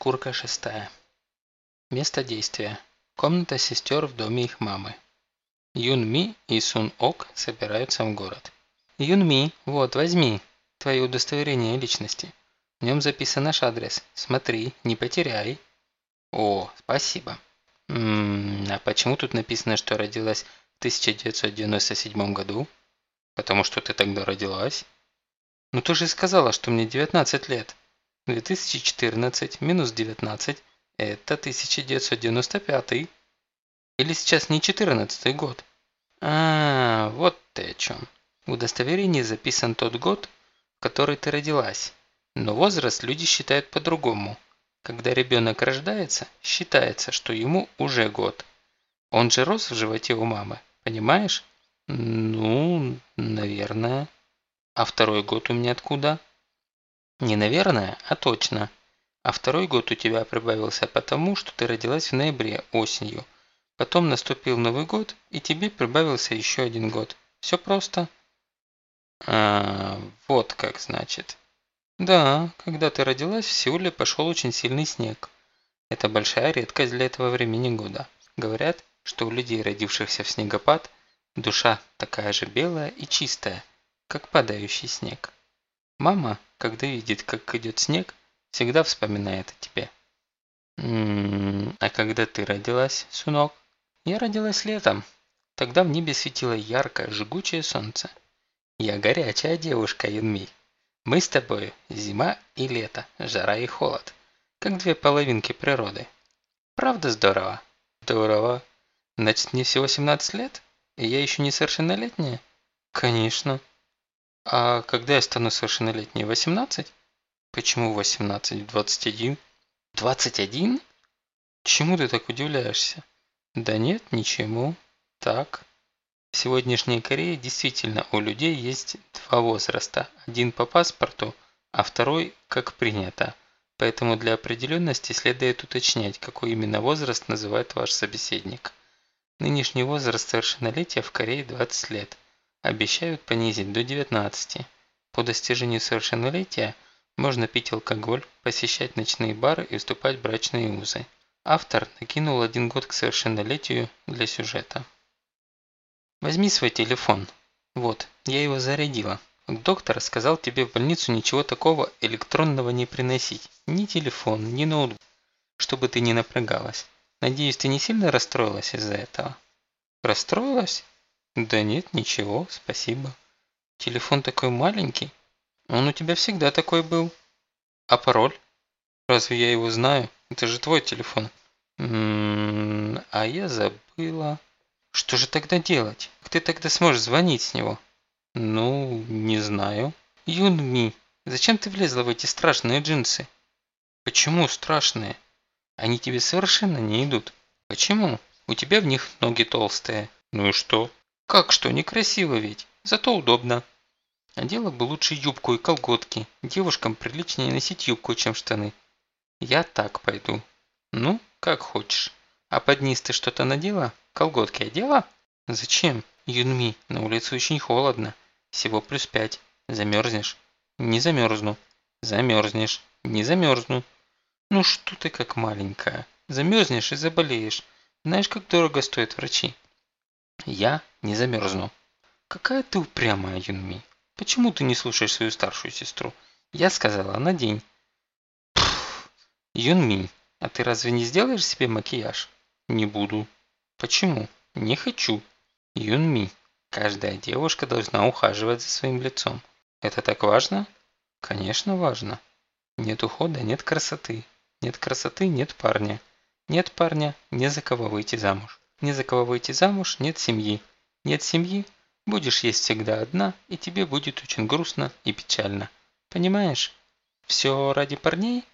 Шкурка шестая. Место действия. Комната сестер в доме их мамы. Юн Ми и Сун Ок собираются в город. Юн Ми, вот, возьми твое удостоверение личности. В нем записан наш адрес. Смотри, не потеряй. О, спасибо. Ммм, а почему тут написано, что родилась в 1997 году? Потому что ты тогда родилась. Ну ты же сказала, что мне 19 лет. 2014 минус 19 – это 1995. Или сейчас не 14 год? А, вот ты о чем. В удостоверении записан тот год, в который ты родилась. Но возраст люди считают по-другому. Когда ребенок рождается, считается, что ему уже год. Он же рос в животе у мамы, понимаешь? Ну, наверное. А второй год у меня откуда? Не наверное, а точно. А второй год у тебя прибавился потому, что ты родилась в ноябре осенью. Потом наступил Новый год, и тебе прибавился еще один год. Все просто. А, вот как значит. Да, когда ты родилась, в Сеуле пошел очень сильный снег. Это большая редкость для этого времени года. Говорят, что у людей, родившихся в снегопад, душа такая же белая и чистая, как падающий снег. Мама, когда видит, как идет снег, всегда вспоминает о тебе. М -м, а когда ты родилась, сынок? Я родилась летом. Тогда в небе светило яркое, жгучее солнце. Я горячая девушка, Юнми. Мы с тобой зима и лето, жара и холод. Как две половинки природы. Правда здорово? Здорово. Значит, мне всего 17 лет? И я еще не совершеннолетняя? Конечно. А когда я стану совершеннолетней? 18? Почему 18? 21? 21? Чему ты так удивляешься? Да нет, ничему. Так. В сегодняшней Корее действительно у людей есть два возраста. Один по паспорту, а второй как принято. Поэтому для определенности следует уточнять, какой именно возраст называет ваш собеседник. Нынешний возраст совершеннолетия в Корее 20 лет – обещают понизить до 19. По достижению совершеннолетия можно пить алкоголь, посещать ночные бары и вступать в брачные узы. Автор накинул один год к совершеннолетию для сюжета. Возьми свой телефон. Вот, я его зарядила. Доктор сказал тебе в больницу ничего такого электронного не приносить. Ни телефон, ни ноутбук, чтобы ты не напрягалась. Надеюсь, ты не сильно расстроилась из-за этого? Расстроилась? Да нет, ничего, спасибо. Телефон такой маленький. Он у тебя всегда такой был. А пароль? Разве я его знаю? Это же твой телефон. Ммм, а я забыла. Что же тогда делать? Ты тогда сможешь звонить с него? Ну, не знаю. Юнми, зачем ты влезла в эти страшные джинсы? Почему страшные? Они тебе совершенно не идут. Почему? У тебя в них ноги толстые. Ну и что? Как что, некрасиво ведь, зато удобно. Надела бы лучше юбку и колготки. Девушкам приличнее носить юбку, чем штаны. Я так пойду. Ну, как хочешь. А под низ ты что-то надела? Колготки одела? Зачем? Юнми, на улице очень холодно. Всего плюс пять. Замерзнешь? Не замерзну. Замерзнешь. Не замерзну. Ну что ты как маленькая. Замерзнешь и заболеешь. Знаешь, как дорого стоят врачи? Я не замерзну. Какая ты упрямая, Юнми. Почему ты не слушаешь свою старшую сестру? Я сказала, надень. Пфф, Юнми, а ты разве не сделаешь себе макияж? Не буду. Почему? Не хочу. Юнми, каждая девушка должна ухаживать за своим лицом. Это так важно? Конечно, важно. Нет ухода, нет красоты. Нет красоты, нет парня. Нет парня, не за кого выйти замуж. Не за кого выйти замуж, нет семьи. Нет семьи, будешь есть всегда одна, и тебе будет очень грустно и печально. Понимаешь? Все ради парней?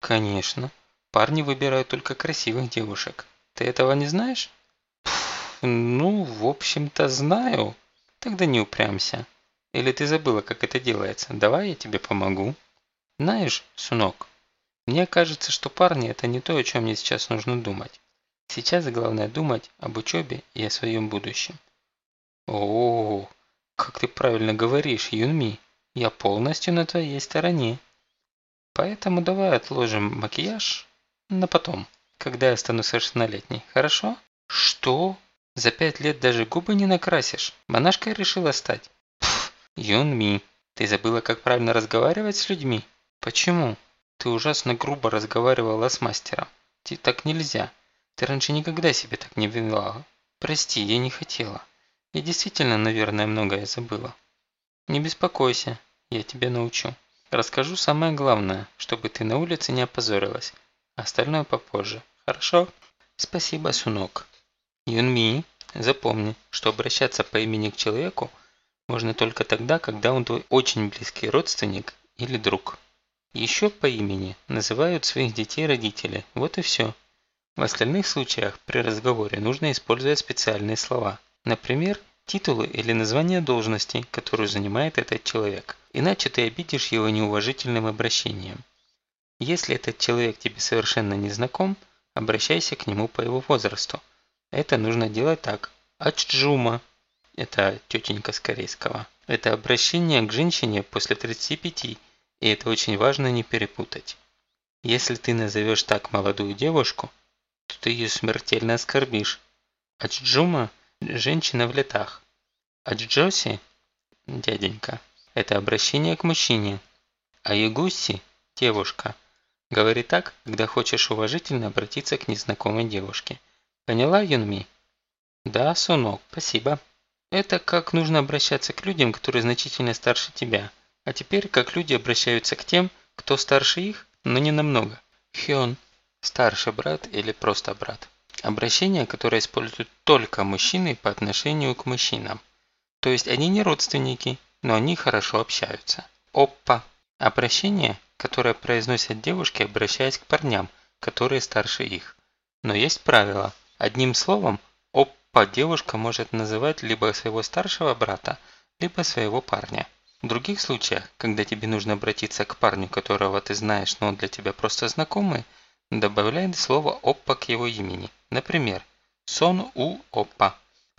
Конечно. Парни выбирают только красивых девушек. Ты этого не знаешь? Пфф, ну, в общем-то, знаю. Тогда не упрямся. Или ты забыла, как это делается? Давай я тебе помогу. Знаешь, Сунок, мне кажется, что парни – это не то, о чем мне сейчас нужно думать. Сейчас главное думать об учебе и о своем будущем. О, как ты правильно говоришь, Юнми. Я полностью на твоей стороне. Поэтому давай отложим макияж на потом, когда я стану совершеннолетней, хорошо? Что? За пять лет даже губы не накрасишь? Монашкой решила стать? Пф, Юнми, ты забыла, как правильно разговаривать с людьми? Почему? Ты ужасно грубо разговаривала с мастером. Тебе так нельзя. Ты раньше никогда себя так не вела. Прости, я не хотела. Я действительно, наверное, многое забыла. Не беспокойся, я тебя научу. Расскажу самое главное, чтобы ты на улице не опозорилась. Остальное попозже. Хорошо? Спасибо, Сунок. Юнми, запомни, что обращаться по имени к человеку можно только тогда, когда он твой очень близкий родственник или друг. Еще по имени называют своих детей родители. Вот и все. В остальных случаях при разговоре нужно использовать специальные слова. Например, титулы или название должности, которую занимает этот человек. Иначе ты обидишь его неуважительным обращением. Если этот человек тебе совершенно не знаком, обращайся к нему по его возрасту. Это нужно делать так. Ачджума. Это тетенька с корейского. Это обращение к женщине после 35, и это очень важно не перепутать. Если ты назовешь так молодую девушку, ты ее смертельно оскорбишь. Ачджума – женщина в летах. Аджоси – дяденька. Это обращение к мужчине. А Ягуси – девушка. Говори так, когда хочешь уважительно обратиться к незнакомой девушке. Поняла, Юнми? Да, Сунок, спасибо. Это как нужно обращаться к людям, которые значительно старше тебя. А теперь как люди обращаются к тем, кто старше их, но не намного. Хён – старший брат или просто брат. Обращение, которое используют только мужчины по отношению к мужчинам. То есть они не родственники, но они хорошо общаются. Оппа. Обращение, которое произносят девушки, обращаясь к парням, которые старше их. Но есть правило. Одним словом, оппа девушка может называть либо своего старшего брата, либо своего парня. В других случаях, когда тебе нужно обратиться к парню, которого ты знаешь, но он для тебя просто знакомый, добавляй слово «оппа» к его имени. Например, «сон у оппа».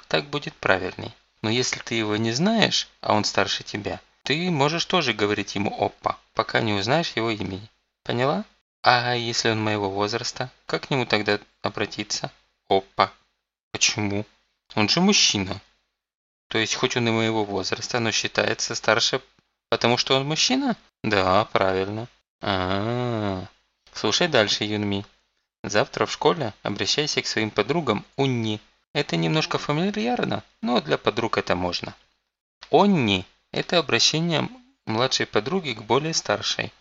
Так будет правильней. Но если ты его не знаешь, а он старше тебя, ты можешь тоже говорить ему «оппа», пока не узнаешь его имени. Поняла? А если он моего возраста, как к нему тогда обратиться? Оппа. Почему? Он же мужчина. То есть, хоть он и моего возраста, но считается старше, потому что он мужчина? Да, правильно. А, -а, -а. Слушай дальше, Юнми. Завтра в школе обращайся к своим подругам Унни это немножко фамильярно, но для подруг это можно. «Онни» – это обращение младшей подруги к более старшей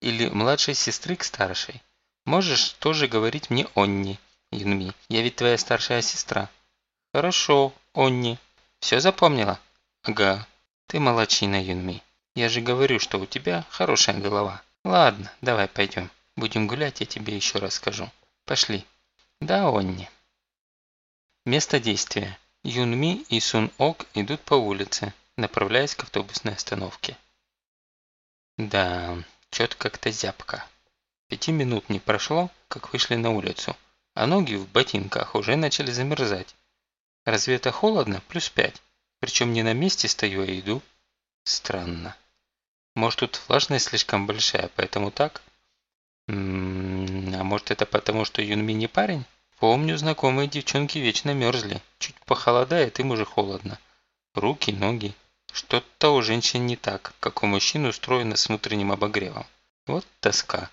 или младшей сестры к старшей. Можешь тоже говорить мне «Онни», Юнми, я ведь твоя старшая сестра. Хорошо, Онни. Все запомнила? Ага. Ты молочина, Юнми. Я же говорю, что у тебя хорошая голова. Ладно, давай пойдем. Будем гулять, я тебе еще расскажу. Пошли. Да, Онни. Место действия. Юнми и Сун Ок идут по улице, направляясь к автобусной остановке. Да, что-то как-то зябко. Пяти минут не прошло, как вышли на улицу, а ноги в ботинках уже начали замерзать. Разве это холодно? Плюс пять. Причем не на месте стою, а иду. Странно. Может тут влажность слишком большая, поэтому так? А может это потому, что Юнми не парень? Помню, знакомые девчонки вечно мерзли. Чуть похолодает, им уже холодно. Руки, ноги. Что-то у женщин не так, как у мужчин устроено с внутренним обогревом. Вот тоска.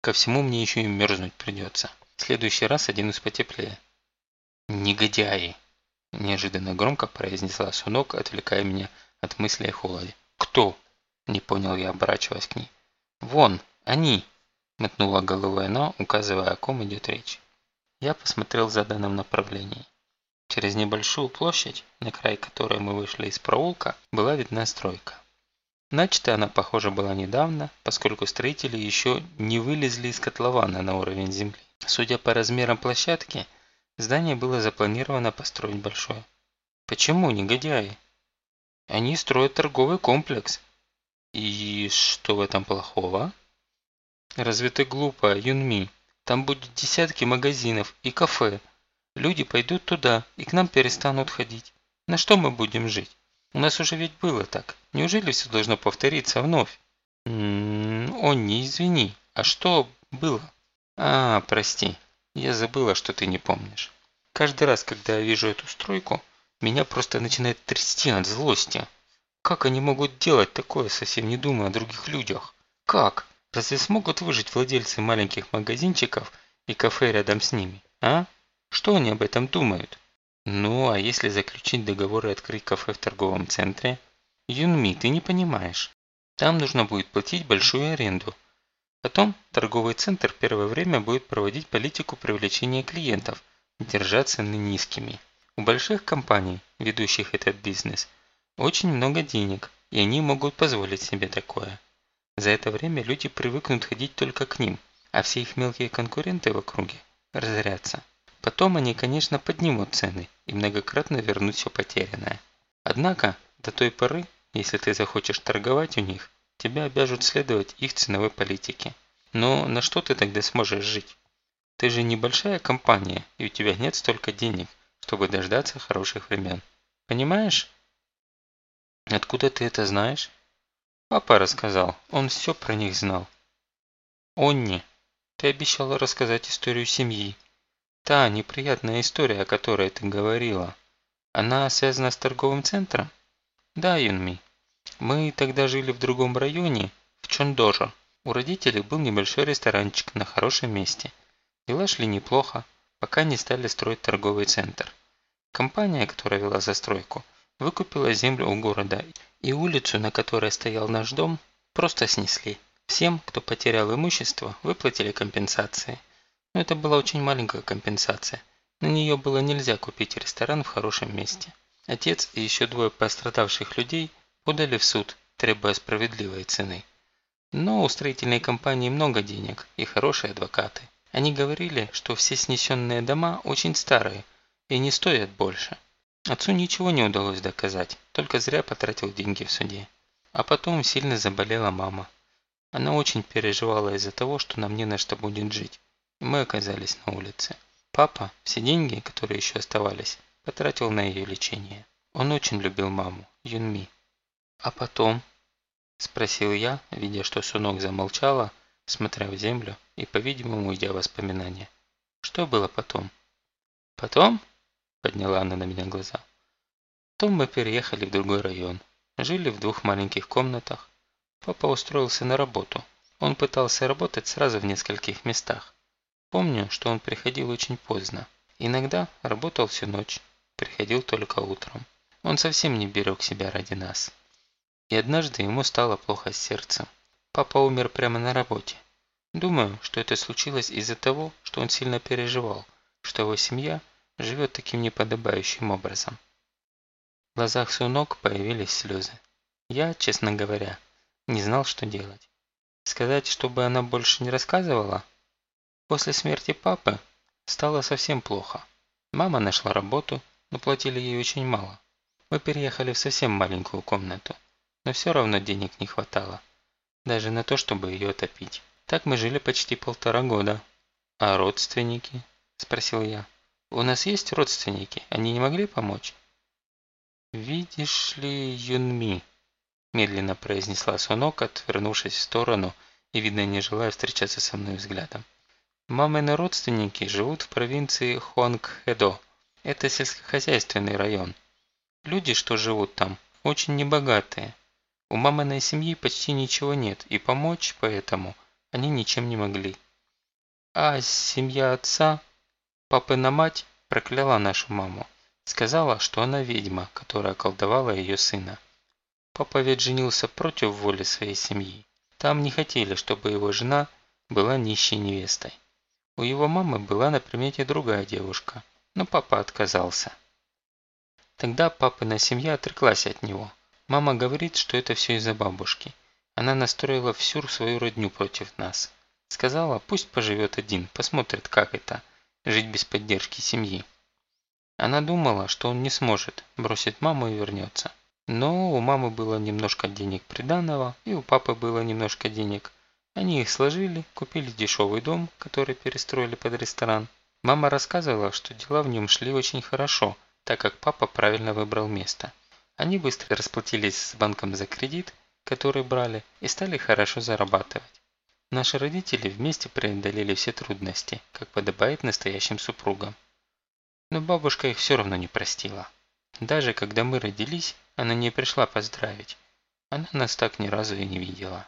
Ко всему мне еще и мерзнуть придется. В следующий раз оденусь потеплее. Негодяи! Неожиданно громко произнесла Сунок, отвлекая меня от мыслей о холоде. «Кто?» – не понял я, оборачиваясь к ней. «Вон, они!» – мотнула головой она, указывая, о ком идет речь. Я посмотрел в заданном направлении. Через небольшую площадь, на край которой мы вышли из проулка, была видна стройка. Начата она, похоже, была недавно, поскольку строители еще не вылезли из котлована на уровень земли. Судя по размерам площадки, здание было запланировано построить большое. Почему негодяи? Они строят торговый комплекс. И что в этом плохого? Разве ты глупая, Юнми? Там будет десятки магазинов и кафе. Люди пойдут туда и к нам перестанут ходить. На что мы будем жить? У нас уже ведь было так. Неужели все должно повториться вновь? М -м, о, не извини, а что было? А, прости, я забыла, что ты не помнишь. Каждый раз, когда я вижу эту стройку, меня просто начинает трясти от злости. Как они могут делать такое, совсем не думая о других людях? Как? Разве смогут выжить владельцы маленьких магазинчиков и кафе рядом с ними, а? Что они об этом думают? Ну, а если заключить договор и открыть кафе в торговом центре? Юнми, ты не понимаешь. Там нужно будет платить большую аренду. Потом торговый центр первое время будет проводить политику привлечения клиентов, держать цены низкими. У больших компаний, ведущих этот бизнес, очень много денег, и они могут позволить себе такое. За это время люди привыкнут ходить только к ним, а все их мелкие конкуренты в округе разорятся. Потом они, конечно, поднимут цены и многократно вернут все потерянное. Однако, до той поры, если ты захочешь торговать у них, тебя обяжут следовать их ценовой политике. Но на что ты тогда сможешь жить? Ты же небольшая компания, и у тебя нет столько денег, чтобы дождаться хороших времен. Понимаешь? Откуда ты это знаешь? Папа рассказал, он все про них знал. Онни, ты обещала рассказать историю семьи. Та неприятная история, о которой ты говорила. Она связана с торговым центром? Да, Юнми. Мы тогда жили в другом районе, в Чондожо. У родителей был небольшой ресторанчик на хорошем месте. Дела шли неплохо, пока не стали строить торговый центр. Компания, которая вела застройку, выкупила землю у города, и улицу, на которой стоял наш дом, просто снесли. Всем, кто потерял имущество, выплатили компенсации. Но это была очень маленькая компенсация. На нее было нельзя купить ресторан в хорошем месте. Отец и еще двое пострадавших людей подали в суд, требуя справедливой цены. Но у строительной компании много денег и хорошие адвокаты. Они говорили, что все снесенные дома очень старые и не стоят больше. Отцу ничего не удалось доказать, только зря потратил деньги в суде. А потом сильно заболела мама. Она очень переживала из-за того, что нам не на что будет жить. И мы оказались на улице. Папа все деньги, которые еще оставались, потратил на ее лечение. Он очень любил маму, Юнми. А потом? Спросил я, видя, что Сунок замолчала, смотря в землю и, по-видимому, идя воспоминания. Что было потом? Потом? Подняла она на меня глаза. Потом мы переехали в другой район. Жили в двух маленьких комнатах. Папа устроился на работу. Он пытался работать сразу в нескольких местах. Помню, что он приходил очень поздно. Иногда работал всю ночь. Приходил только утром. Он совсем не берег себя ради нас. И однажды ему стало плохо с сердцем. Папа умер прямо на работе. Думаю, что это случилось из-за того, что он сильно переживал, что его семья живет таким неподобающим образом. В глазах Сунок появились слезы. Я, честно говоря, не знал, что делать. Сказать, чтобы она больше не рассказывала? После смерти папы стало совсем плохо. Мама нашла работу, но платили ей очень мало. Мы переехали в совсем маленькую комнату, но все равно денег не хватало. Даже на то, чтобы ее отопить. Так мы жили почти полтора года. «А родственники?» – спросил я. У нас есть родственники, они не могли помочь?» «Видишь ли, Юнми?» Медленно произнесла Сонок, отвернувшись в сторону и, видно, не желая встречаться со мной взглядом. «Мамины родственники живут в провинции Хуангхэдо. Это сельскохозяйственный район. Люди, что живут там, очень небогатые. У маминой семьи почти ничего нет, и помочь поэтому они ничем не могли. А семья отца Папина мать прокляла нашу маму. Сказала, что она ведьма, которая колдовала ее сына. Папа ведь женился против воли своей семьи. Там не хотели, чтобы его жена была нищей невестой. У его мамы была на примете другая девушка, но папа отказался. Тогда папина семья отреклась от него. Мама говорит, что это все из-за бабушки. Она настроила всю свою родню против нас. Сказала, пусть поживет один, посмотрит, как это – жить без поддержки семьи. Она думала, что он не сможет, бросит маму и вернется. Но у мамы было немножко денег приданного, и у папы было немножко денег. Они их сложили, купили дешевый дом, который перестроили под ресторан. Мама рассказывала, что дела в нем шли очень хорошо, так как папа правильно выбрал место. Они быстро расплатились с банком за кредит которые брали, и стали хорошо зарабатывать. Наши родители вместе преодолели все трудности, как подобает настоящим супругам. Но бабушка их все равно не простила. Даже когда мы родились, она не пришла поздравить. Она нас так ни разу и не видела.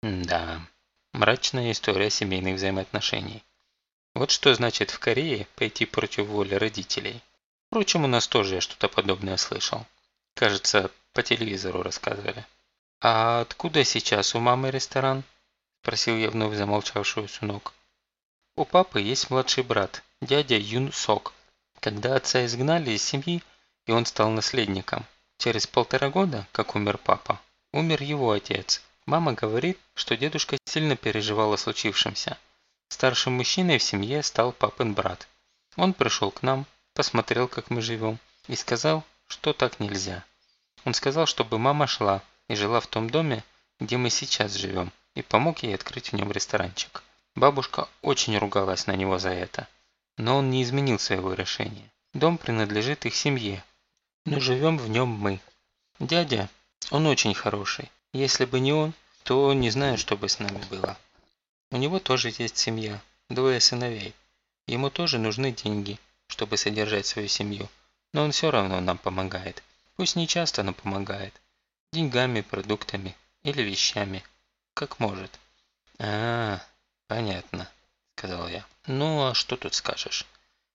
да, мрачная история семейных взаимоотношений. Вот что значит в Корее пойти против воли родителей. Впрочем, у нас тоже я что-то подобное слышал. Кажется, по телевизору рассказывали. «А откуда сейчас у мамы ресторан?» – спросил я вновь замолчавшую Сунок. «У папы есть младший брат, дядя Юн Сок. Когда отца изгнали из семьи, и он стал наследником. Через полтора года, как умер папа, умер его отец. Мама говорит, что дедушка сильно переживал о случившемся. Старшим мужчиной в семье стал папин брат. Он пришел к нам, посмотрел, как мы живем, и сказал, что так нельзя. Он сказал, чтобы мама шла и жила в том доме, где мы сейчас живем, и помог ей открыть в нем ресторанчик. Бабушка очень ругалась на него за это, но он не изменил своего решения. Дом принадлежит их семье, но живем в нем мы. Дядя, он очень хороший. Если бы не он, то не знаю, что бы с нами было. У него тоже есть семья, двое сыновей. Ему тоже нужны деньги, чтобы содержать свою семью. Но он все равно нам помогает. Пусть не часто, но помогает. Деньгами, продуктами или вещами. Как может. А, понятно, сказал я. Ну, а что тут скажешь?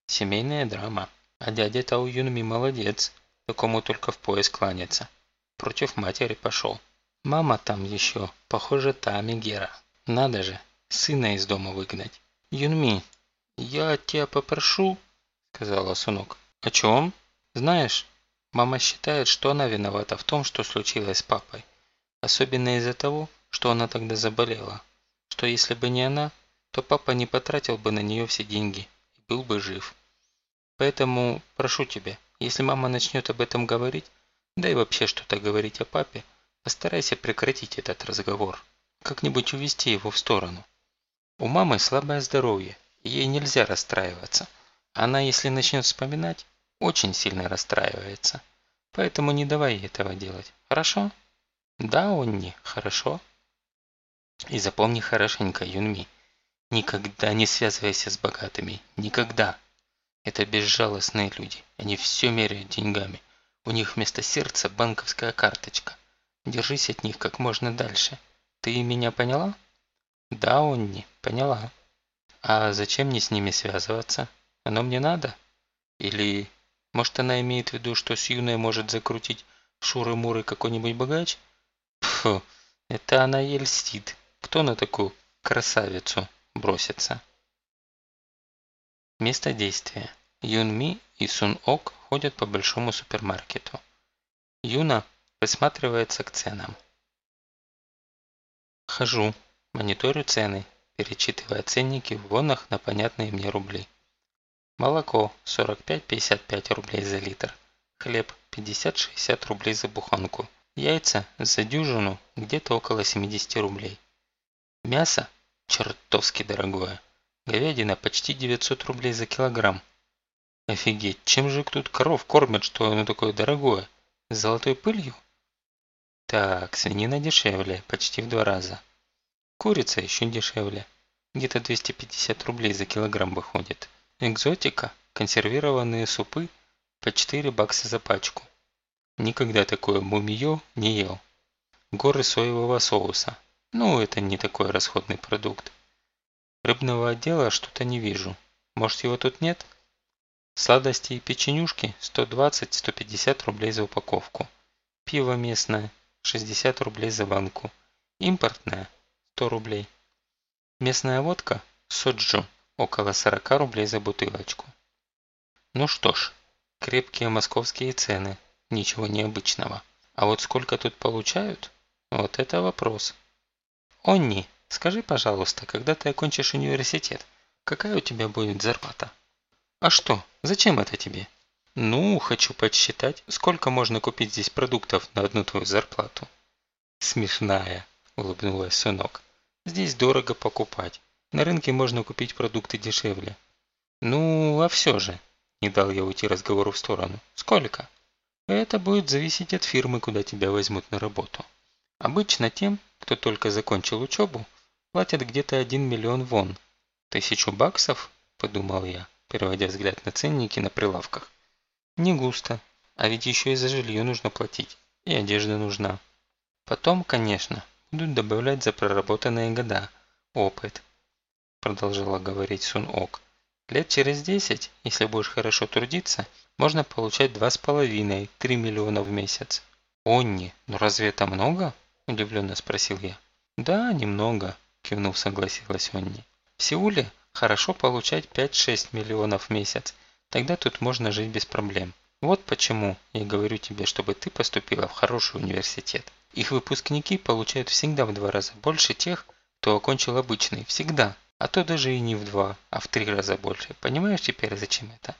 Семейная драма. А дядя Тау Юнми молодец. Такому только в пояс кланяться. Против матери пошел. Мама там еще, похоже, та Мегера. Надо же, сына из дома выгнать. Юнми, я тебя попрошу, сказала Сунок. О чем? Знаешь, мама считает, что она виновата в том, что случилось с папой. Особенно из-за того, что она тогда заболела. Что если бы не она, то папа не потратил бы на нее все деньги и был бы жив. Поэтому прошу тебя, если мама начнет об этом говорить, да и вообще что-то говорить о папе, постарайся прекратить этот разговор. Как-нибудь увести его в сторону. У мамы слабое здоровье, ей нельзя расстраиваться. Она, если начнет вспоминать, очень сильно расстраивается. Поэтому не давай этого делать. Хорошо? Да, Онни, хорошо. И запомни хорошенько, Юнми. Никогда не связывайся с богатыми. Никогда. Это безжалостные люди. Они все меряют деньгами. У них вместо сердца банковская карточка. Держись от них как можно дальше. Ты меня поняла? Да, Онни, поняла. А зачем мне с ними связываться? Оно мне надо? Или, может, она имеет в виду, что с Юной может закрутить шуры-муры какой-нибудь богач? Фу, это она ей льстит. Кто на такую красавицу бросится? Место действия. Юн Ми и Сун Ок ходят по большому супермаркету. Юна присматривается к ценам. Хожу, мониторю цены, перечитывая ценники в вонах на понятные мне рубли. Молоко 45-55 рублей за литр. Хлеб 50-60 рублей за буханку. Яйца за дюжину где-то около 70 рублей. Мясо чертовски дорогое. Говядина почти 900 рублей за килограмм. Офигеть, чем же тут коров кормят, что оно такое дорогое? С золотой пылью? Так, свинина дешевле, почти в два раза. Курица еще дешевле. Где-то 250 рублей за килограмм выходит. Экзотика, консервированные супы по 4 бакса за пачку. Никогда такое мумиё не ел. Горы соевого соуса. Ну, это не такой расходный продукт. Рыбного отдела что-то не вижу. Может его тут нет? Сладости и печенюшки 120-150 рублей за упаковку. Пиво местное 60 рублей за банку. Импортное 100 рублей. Местная водка соджу около 40 рублей за бутылочку. Ну что ж, крепкие московские цены, ничего необычного. А вот сколько тут получают? Вот это вопрос. Онни, Скажи, пожалуйста, когда ты окончишь университет, какая у тебя будет зарплата? А что, зачем это тебе? Ну, хочу подсчитать, сколько можно купить здесь продуктов на одну твою зарплату. Смешная, улыбнулась сынок. Здесь дорого покупать. На рынке можно купить продукты дешевле. Ну, а все же, не дал я уйти разговору в сторону. Сколько? Это будет зависеть от фирмы, куда тебя возьмут на работу. Обычно тем, кто только закончил учебу, платят где-то 1 миллион вон. Тысячу баксов, подумал я, переводя взгляд на ценники на прилавках. Не густо, а ведь еще и за жилье нужно платить, и одежда нужна. Потом, конечно, будут добавлять за проработанные года, опыт, продолжала говорить Сун Ок. Лет через 10, если будешь хорошо трудиться, можно получать 2,5-3 миллиона в месяц. «Онни, ну разве это много?» – удивленно спросил я. «Да, немного», – кивнув согласилась Онни. «В Сеуле хорошо получать 5-6 миллионов в месяц, тогда тут можно жить без проблем. Вот почему я говорю тебе, чтобы ты поступила в хороший университет. Их выпускники получают всегда в два раза больше тех, кто окончил обычный, всегда. А то даже и не в два, а в три раза больше. Понимаешь теперь, зачем это?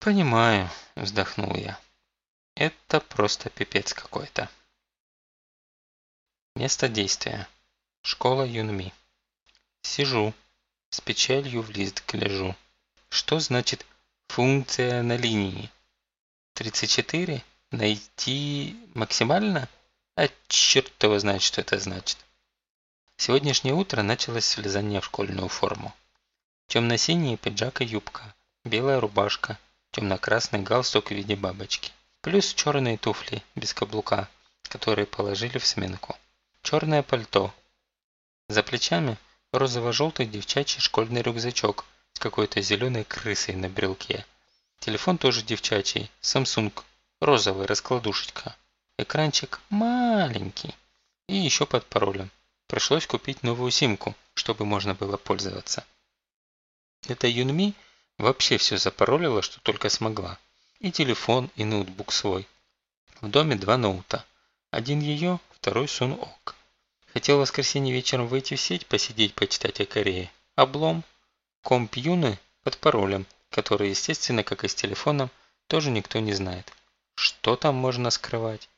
Понимаю, вздохнул я. Это просто пипец какой-то. Место действия. Школа Юнми. Сижу, с печалью в лист гляжу. Что значит функция на линии? 34? Найти максимально? А черт его знает, что это значит. Сегодняшнее утро началось с в школьную форму. Темно-синий пиджак и юбка, белая рубашка, темно-красный галстук в виде бабочки. Плюс черные туфли без каблука, которые положили в сменку. Черное пальто. За плечами розово-желтый девчачий школьный рюкзачок с какой-то зеленой крысой на брелке. Телефон тоже девчачий, Samsung, розовый, раскладушечка. Экранчик маленький. И еще под паролем. Пришлось купить новую симку, чтобы можно было пользоваться. Эта Юнми вообще все запаролила, что только смогла. И телефон, и ноутбук свой. В доме два ноута. Один ее, второй Сун Ок. Хотел в воскресенье вечером выйти в сеть, посидеть, почитать о Корее. Облом. Комп Юны под паролем, который, естественно, как и с телефоном, тоже никто не знает. Что там можно скрывать?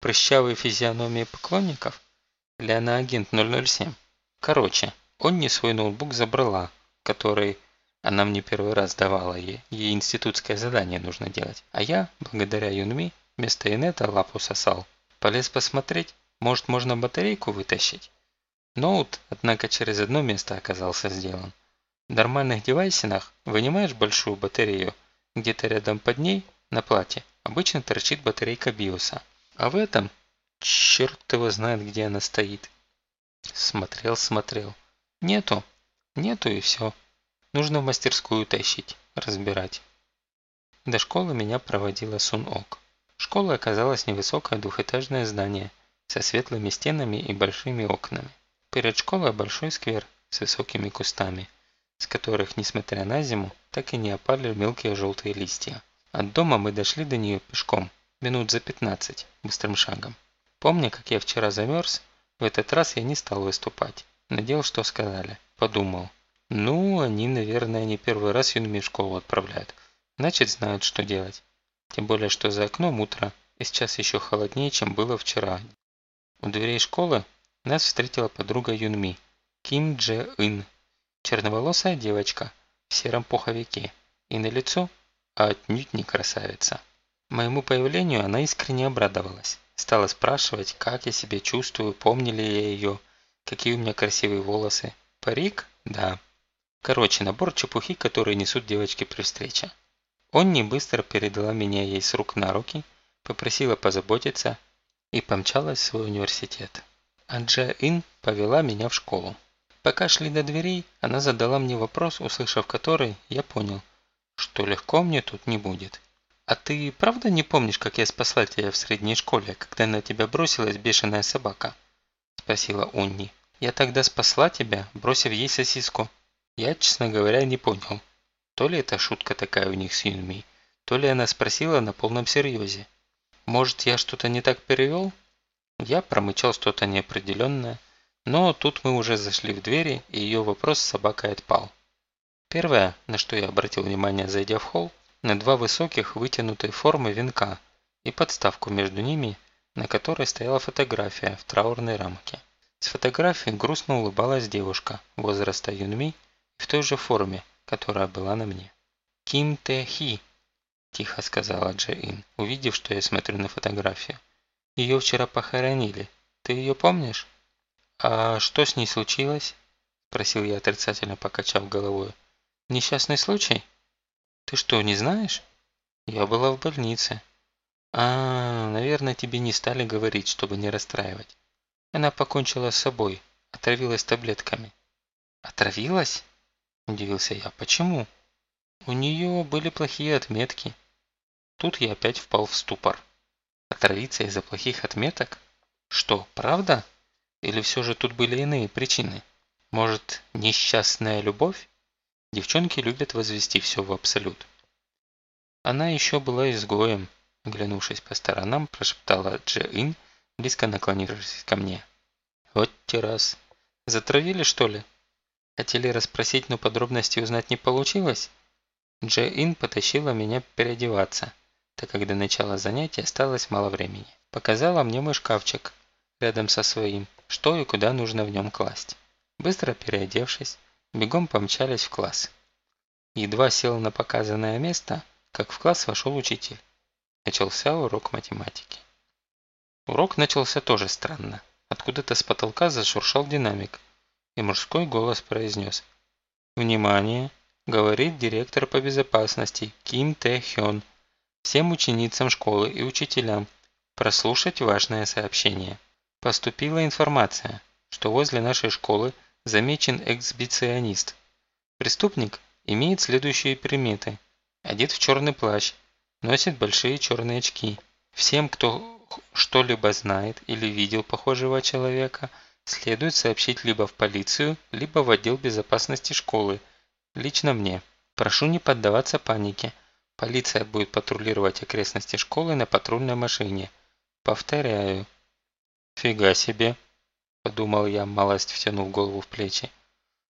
Прыщавые физиономии поклонников? Или она агент 007? Короче, он не свой ноутбук забрала, который она мне первый раз давала ей. Ей институтское задание нужно делать. А я, благодаря Юнми, вместо инета лапу сосал. Полез посмотреть, может можно батарейку вытащить. Ноут, однако, через одно место оказался сделан. В нормальных девайсинах вынимаешь большую батарею, где-то рядом под ней, на плате, обычно торчит батарейка биоса. А в этом Черт его знает, где она стоит. Смотрел, смотрел. Нету. Нету и все. Нужно в мастерскую тащить, разбирать. До школы меня проводила Сун-Ок. Школа оказалась невысокое двухэтажное здание со светлыми стенами и большими окнами. Перед школой большой сквер с высокими кустами, с которых, несмотря на зиму, так и не опали мелкие желтые листья. От дома мы дошли до нее пешком, минут за 15, быстрым шагом. Помня, как я вчера замерз, в этот раз я не стал выступать. Надел, что сказали. Подумал. Ну, они, наверное, не первый раз Юнми в школу отправляют. Значит, знают, что делать. Тем более, что за окном утро, и сейчас еще холоднее, чем было вчера. У дверей школы нас встретила подруга Юнми, Ким Дже Ин. Черноволосая девочка в сером пуховике. И на лицо, отнюдь не красавица. Моему появлению она искренне обрадовалась. Стала спрашивать, как я себя чувствую, помню ли я ее, какие у меня красивые волосы. Парик? Да. Короче, набор чепухи, которые несут девочки при встрече. Он не быстро передала меня ей с рук на руки, попросила позаботиться и помчалась в свой университет. А Джа Ин повела меня в школу. Пока шли до дверей, она задала мне вопрос, услышав который, я понял, что легко мне тут не будет. «А ты правда не помнишь, как я спасла тебя в средней школе, когда на тебя бросилась бешеная собака?» Спросила Унни. «Я тогда спасла тебя, бросив ей сосиску». Я, честно говоря, не понял. То ли это шутка такая у них с Юнми, то ли она спросила на полном серьезе. Может, я что-то не так перевел? Я промычал что-то неопределенное, но тут мы уже зашли в двери, и ее вопрос с собакой отпал. Первое, на что я обратил внимание, зайдя в холл, на два высоких вытянутой формы венка и подставку между ними, на которой стояла фотография в траурной рамке. С фотографии грустно улыбалась девушка возраста Юнми в той же форме, которая была на мне. «Ким Тэ Хи», – тихо сказала Джейн, увидев, что я смотрю на фотографию. «Ее вчера похоронили. Ты ее помнишь? А что с ней случилось? Спросил я отрицательно, покачав головой. Несчастный случай? Ты что, не знаешь? Я была в больнице. А, наверное, тебе не стали говорить, чтобы не расстраивать. Она покончила с собой, отравилась таблетками. Отравилась? Удивился я. Почему? У нее были плохие отметки. Тут я опять впал в ступор. Отравиться из-за плохих отметок? Что, правда? Или все же тут были иные причины? Может, несчастная любовь? Девчонки любят возвести все в абсолют. Она еще была изгоем, оглянувшись по сторонам, прошептала Джеин, близко наклонившись ко мне. Вот те раз. Затравили, что ли? Хотели расспросить, но подробности узнать не получилось? Джеин потащила меня переодеваться, так как до начала занятия осталось мало времени. Показала мне мой шкафчик рядом со своим, что и куда нужно в нем класть. Быстро переодевшись, бегом помчались в класс. Едва сел на показанное место, как в класс вошел учитель. Начался урок математики. Урок начался тоже странно. Откуда-то с потолка зашуршал динамик, и мужской голос произнес «Внимание! Говорит директор по безопасности Ким Тэ Хён. Всем ученицам школы и учителям прослушать важное сообщение. Поступила информация, что возле нашей школы замечен эксбиционист. Преступник имеет следующие приметы. Одет в черный плащ, носит большие черные очки. Всем, кто что-либо знает или видел похожего человека, следует сообщить либо в полицию, либо в отдел безопасности школы. Лично мне. Прошу не поддаваться панике. Полиция будет патрулировать окрестности школы на патрульной машине. Повторяю, «Фига себе!» – подумал я, малость втянув голову в плечи.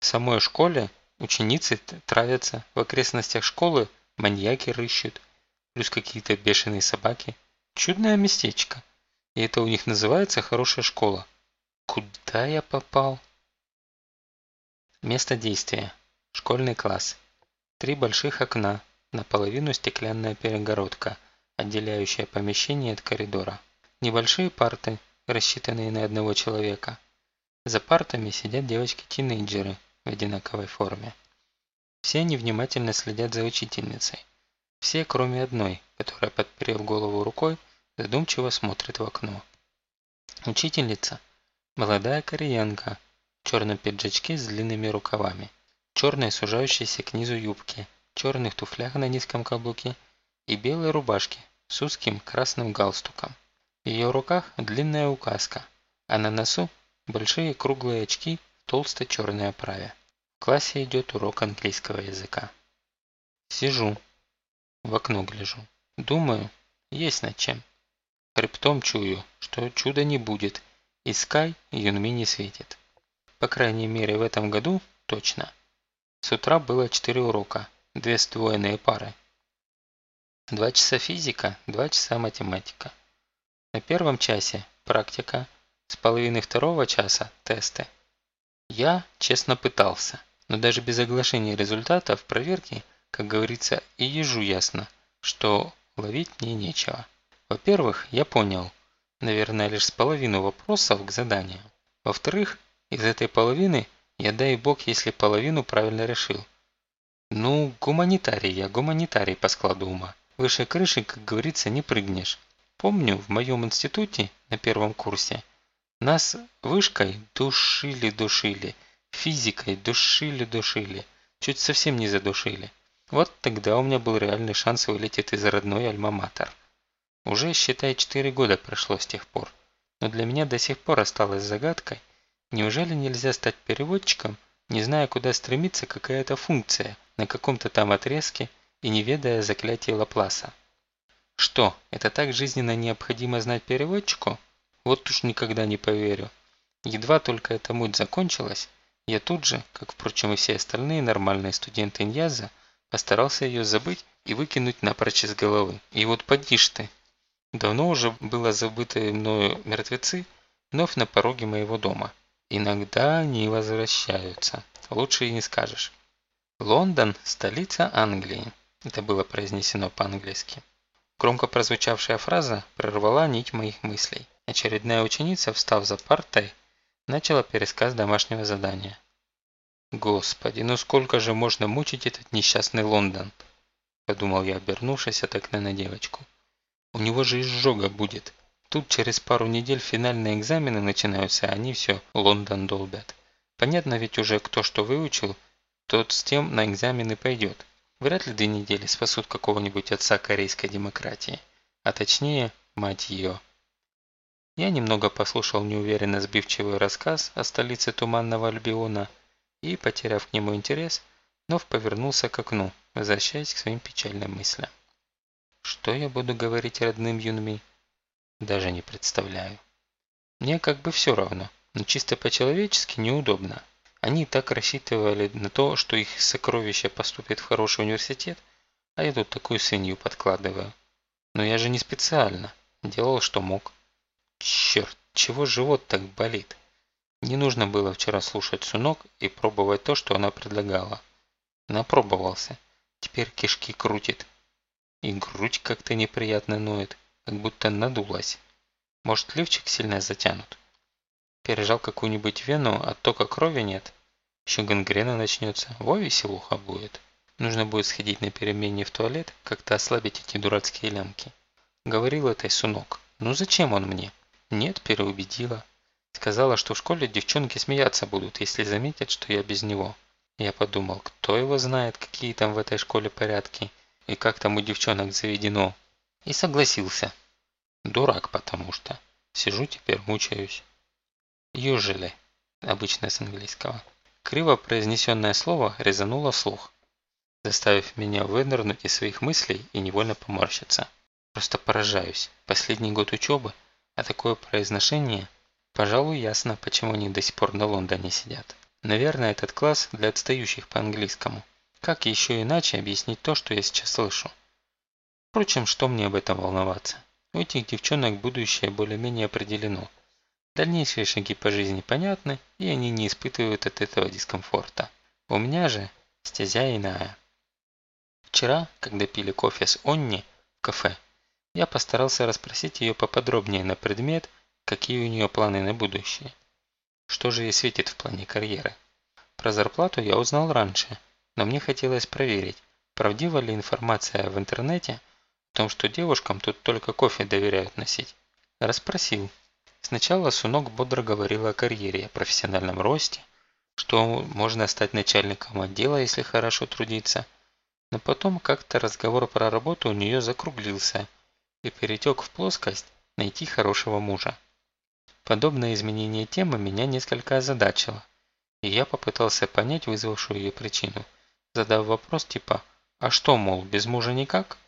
В самой школе ученицы травятся, в окрестностях школы маньяки рыщут, плюс какие-то бешеные собаки. Чудное местечко. И это у них называется хорошая школа. Куда я попал? Место действия. Школьный класс. Три больших окна, наполовину стеклянная перегородка, отделяющая помещение от коридора. Небольшие парты, рассчитанные на одного человека. За партами сидят девочки-тинейджеры в одинаковой форме. Все они внимательно следят за учительницей. Все, кроме одной, которая, подперев голову рукой, задумчиво смотрит в окно. Учительница – молодая кореянка в черном пиджачке с длинными рукавами, черной сужающейся к низу юбке, черных туфлях на низком каблуке и белой рубашке с узким красным галстуком. В ее руках длинная указка, а на носу большие круглые очки в толстой черной оправе. В классе идет урок английского языка. Сижу, в окно гляжу. Думаю, есть над чем. Хребтом чую, что чуда не будет, и Скай Юнми не светит. По крайней мере в этом году точно. С утра было 4 урока, две сдвоенные пары. Два часа физика, два часа математика. На первом часе практика, с половины второго часа тесты. Я честно пытался, но даже без оглашения результатов проверки, как говорится, и ежу ясно, что ловить мне нечего. Во-первых, я понял, наверное, лишь с половину вопросов к заданию. Во-вторых, из этой половины я дай бог, если половину правильно решил. Ну, гуманитарий я, гуманитарий по складу ума. Выше крыши, как говорится, не прыгнешь. Помню, в моем институте на первом курсе нас вышкой душили-душили, физикой душили-душили, чуть совсем не задушили. Вот тогда у меня был реальный шанс вылететь из родной альма-матер. Уже, считай, 4 года прошло с тех пор. Но для меня до сих пор осталось загадкой, неужели нельзя стать переводчиком, не зная, куда стремится какая-то функция, на каком-то там отрезке и не ведая заклятия Лапласа. Что, это так жизненно необходимо знать переводчику? Вот уж никогда не поверю. Едва только эта муть закончилась, я тут же, как, впрочем, и все остальные нормальные студенты Иньяза, постарался ее забыть и выкинуть напрочь из головы. И вот поди ты. Давно уже было забытые мною мертвецы, вновь на пороге моего дома. Иногда они возвращаются. Лучше и не скажешь. Лондон – столица Англии. Это было произнесено по-английски. Громко прозвучавшая фраза прервала нить моих мыслей. Очередная ученица, встав за партой, начала пересказ домашнего задания. «Господи, ну сколько же можно мучить этот несчастный Лондон?» Подумал я, обернувшись от окна на девочку. «У него же изжога будет. Тут через пару недель финальные экзамены начинаются, а они все Лондон долбят. Понятно ведь уже, кто что выучил, тот с тем на экзамены пойдет. Вряд ли две недели спасут какого-нибудь отца корейской демократии. А точнее, мать ее. Я немного послушал неуверенно сбивчивый рассказ о столице Туманного Альбиона и, потеряв к нему интерес, вновь повернулся к окну, возвращаясь к своим печальным мыслям. Что я буду говорить родным Юнми? Даже не представляю. Мне как бы все равно, но чисто по-человечески неудобно. Они так рассчитывали на то, что их сокровище поступит в хороший университет, а я тут такую свинью подкладываю. Но я же не специально. Делал, что мог. Черт, чего живот так болит? Не нужно было вчера слушать Сунок и пробовать то, что она предлагала. Напробовался. Теперь кишки крутит. И грудь как-то неприятно ноет, как будто надулась. Может, лифчик сильно затянут? Пережал какую-нибудь вену, от а крови нет. Еще гангрена начнется, во веселуха будет. Нужно будет сходить на перемене в туалет, как-то ослабить эти дурацкие лямки. Говорил этой Сунок. Ну зачем он мне? Нет, переубедила. Сказала, что в школе девчонки смеяться будут, если заметят, что я без него. Я подумал, кто его знает, какие там в этой школе порядки, и как там у девчонок заведено. И согласился. Дурак потому что. Сижу теперь, мучаюсь. Usually. Обычно с английского. Криво произнесенное слово резануло слух, заставив меня вынырнуть из своих мыслей и невольно поморщиться. Просто поражаюсь. Последний год учебы, а такое произношение, пожалуй, ясно, почему они до сих пор на Лондоне сидят. Наверное, этот класс для отстающих по английскому. Как еще иначе объяснить то, что я сейчас слышу? Впрочем, что мне об этом волноваться? У этих девчонок будущее более-менее определено. Дальнейшие шаги по жизни понятны, и они не испытывают от этого дискомфорта. У меня же стезя иная. Вчера, когда пили кофе с Онни в кафе, я постарался расспросить ее поподробнее на предмет, какие у нее планы на будущее. Что же ей светит в плане карьеры? Про зарплату я узнал раньше, но мне хотелось проверить, правдива ли информация в интернете том, что девушкам тут только кофе доверяют носить. Расспросил. Сначала Сунок бодро говорил о карьере, о профессиональном росте, что можно стать начальником отдела, если хорошо трудиться. Но потом как-то разговор про работу у нее закруглился и перетек в плоскость найти хорошего мужа. Подобное изменение темы меня несколько озадачило, и я попытался понять вызвавшую ее причину, задав вопрос типа «А что, мол, без мужа никак?»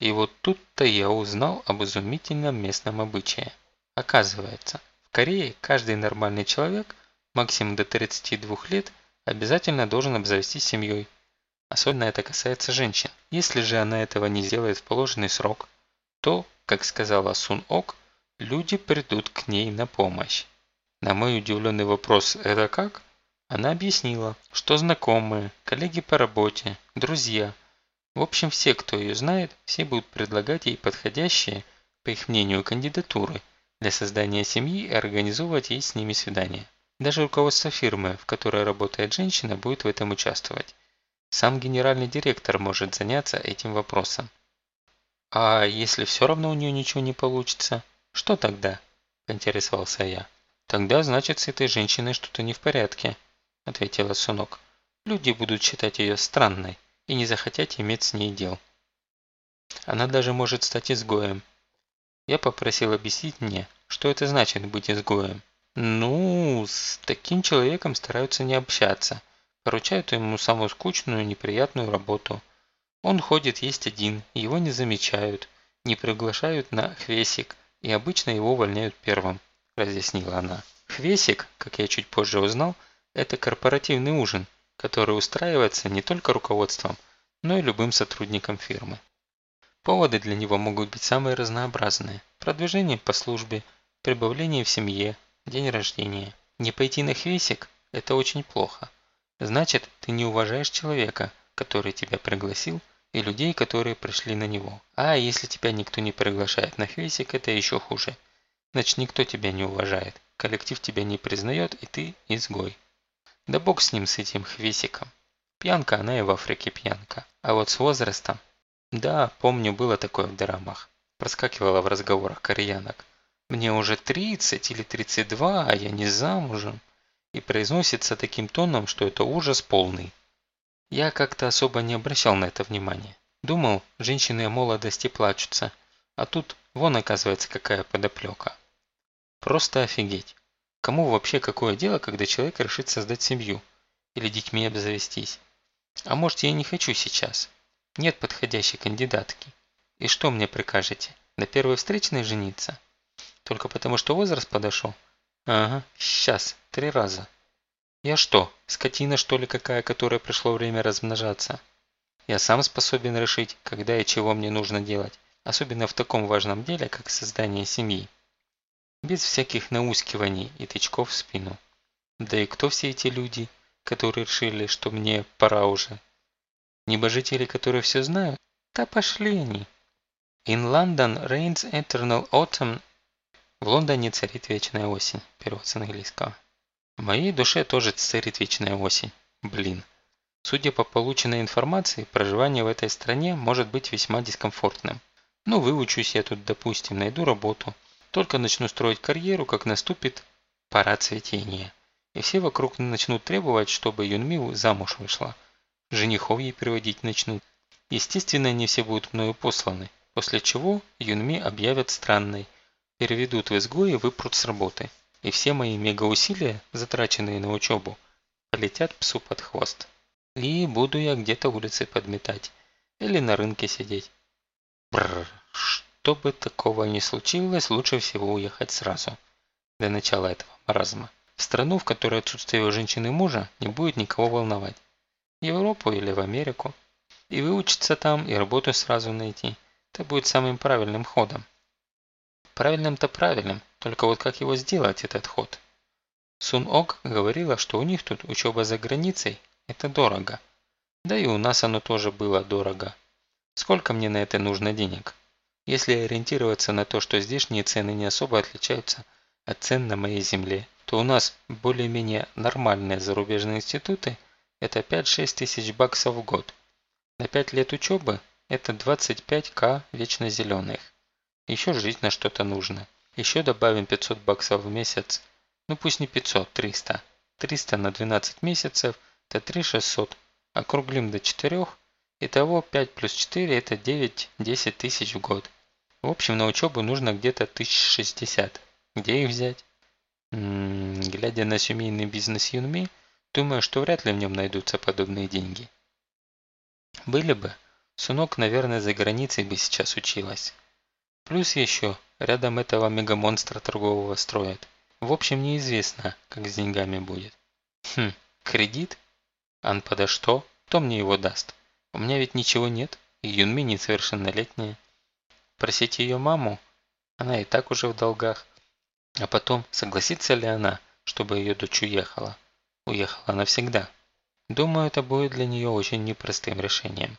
И вот тут-то я узнал об изумительном местном обычае. Оказывается, в Корее каждый нормальный человек, максимум до 32 лет, обязательно должен обзавестись семьей. Особенно это касается женщин. Если же она этого не сделает в положенный срок, то, как сказала Сун Ок, люди придут к ней на помощь. На мой удивленный вопрос «это как?» она объяснила, что знакомые, коллеги по работе, друзья, в общем все, кто ее знает, все будут предлагать ей подходящие, по их мнению, кандидатуры – для создания семьи и организовывать ей с ними свидания. Даже руководство фирмы, в которой работает женщина, будет в этом участвовать. Сам генеральный директор может заняться этим вопросом. А если все равно у нее ничего не получится, что тогда? Поинтересовался я. Тогда значит с этой женщиной что-то не в порядке, ответила Сунок. Люди будут считать ее странной и не захотят иметь с ней дел. Она даже может стать изгоем, я попросил объяснить мне, что это значит быть изгоем. Ну, с таким человеком стараются не общаться. Поручают ему самую скучную, неприятную работу. Он ходит есть один, его не замечают, не приглашают на хвесик и обычно его увольняют первым, разъяснила она. Хвесик, как я чуть позже узнал, это корпоративный ужин, который устраивается не только руководством, но и любым сотрудником фирмы. Поводы для него могут быть самые разнообразные. Продвижение по службе, прибавление в семье, день рождения. Не пойти на хвесик – это очень плохо. Значит, ты не уважаешь человека, который тебя пригласил, и людей, которые пришли на него. А если тебя никто не приглашает на хвесик, это еще хуже. значит никто тебя не уважает, коллектив тебя не признает и ты изгой. Да бог с ним, с этим хвесиком. Пьянка, она и в Африке пьянка. А вот с возрастом... Да, помню, было такое в драмах. Проскакивало в разговорах кореянок. Мне уже 30 или 32, а я не замужем. И произносится таким тоном, что это ужас полный. Я как-то особо не обращал на это внимания. Думал, женщины о молодости плачутся. А тут вон оказывается какая подоплека. Просто офигеть. Кому вообще какое дело, когда человек решит создать семью? Или детьми обзавестись? А может я не хочу сейчас? Нет подходящей кандидатки. И что мне прикажете? На первой встречной жениться? Только потому, что возраст подошел? Ага, сейчас, три раза. Я что, скотина что ли какая, которая пришло время размножаться? Я сам способен решить, когда и чего мне нужно делать, особенно в таком важном деле, как создание семьи. Без всяких наускиваний и тычков в спину. Да и кто все эти люди, которые решили, что мне пора уже? Небожители, которые все знают? Да пошли они. In London reigns eternal autumn в Лондоне царит вечная осень. Перевод с английского. В моей душе тоже царит вечная осень. Блин. Судя по полученной информации, проживание в этой стране может быть весьма дискомфортным. Ну, выучусь я тут, допустим, найду работу. Только начну строить карьеру, как наступит пора цветения. И все вокруг начнут требовать, чтобы Юнми замуж вышла. Женихов ей приводить начнут. Естественно, они все будут мною посланы. После чего Юнми объявят странной – переведут в изгой и выпрут с работы. И все мои мегаусилия, затраченные на учебу, полетят псу под хвост. И буду я где-то улицы подметать. Или на рынке сидеть. Бррр, что бы такого ни случилось, лучше всего уехать сразу. До начала этого маразма. В страну, в которой отсутствие у женщины мужа не будет никого волновать. В Европу или в Америку. И выучиться там, и работу сразу найти. Это будет самым правильным ходом. Правильным-то правильным, только вот как его сделать, этот ход? Сун Ок говорила, что у них тут учеба за границей – это дорого. Да и у нас оно тоже было дорого. Сколько мне на это нужно денег? Если ориентироваться на то, что здешние цены не особо отличаются от цен на моей земле, то у нас более-менее нормальные зарубежные институты – это 5-6 тысяч баксов в год. На 5 лет учебы – это 25к вечно зеленых. Еще жить на что-то нужно. Еще добавим 500 баксов в месяц. Ну пусть не 500, 300. 300 на 12 месяцев – это 3600. Округлим до 4. Итого 5 плюс 4 – это 9-10 тысяч в год. В общем, на учебу нужно где-то 1060. Где их взять? М -м, глядя на семейный бизнес Юнми, думаю, что вряд ли в нем найдутся подобные деньги. Были бы, Сунок, наверное, за границей бы сейчас училась. Плюс еще, рядом этого мегамонстра торгового строят. В общем, неизвестно, как с деньгами будет. Хм, кредит? Ан подо что? Кто мне его даст? У меня ведь ничего нет, и Юнми несовершеннолетняя. Просить ее маму? Она и так уже в долгах. А потом, согласится ли она, чтобы ее дочь уехала? Уехала навсегда. Думаю, это будет для нее очень непростым решением.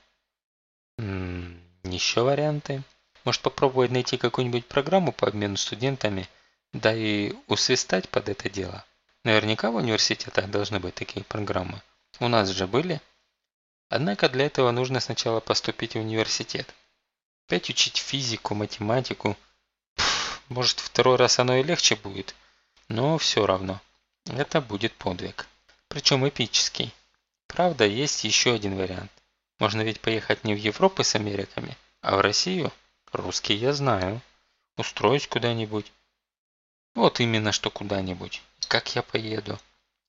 Ммм, еще варианты? Может попробовать найти какую-нибудь программу по обмену студентами, да и усвистать под это дело. Наверняка в университетах должны быть такие программы. У нас же были. Однако для этого нужно сначала поступить в университет. Опять учить физику, математику. Пфф, может второй раз оно и легче будет. Но все равно. Это будет подвиг. Причем эпический. Правда, есть еще один вариант. Можно ведь поехать не в Европу с Америками, а в Россию. Русский я знаю. Устроюсь куда-нибудь. Вот именно что куда-нибудь. Как я поеду?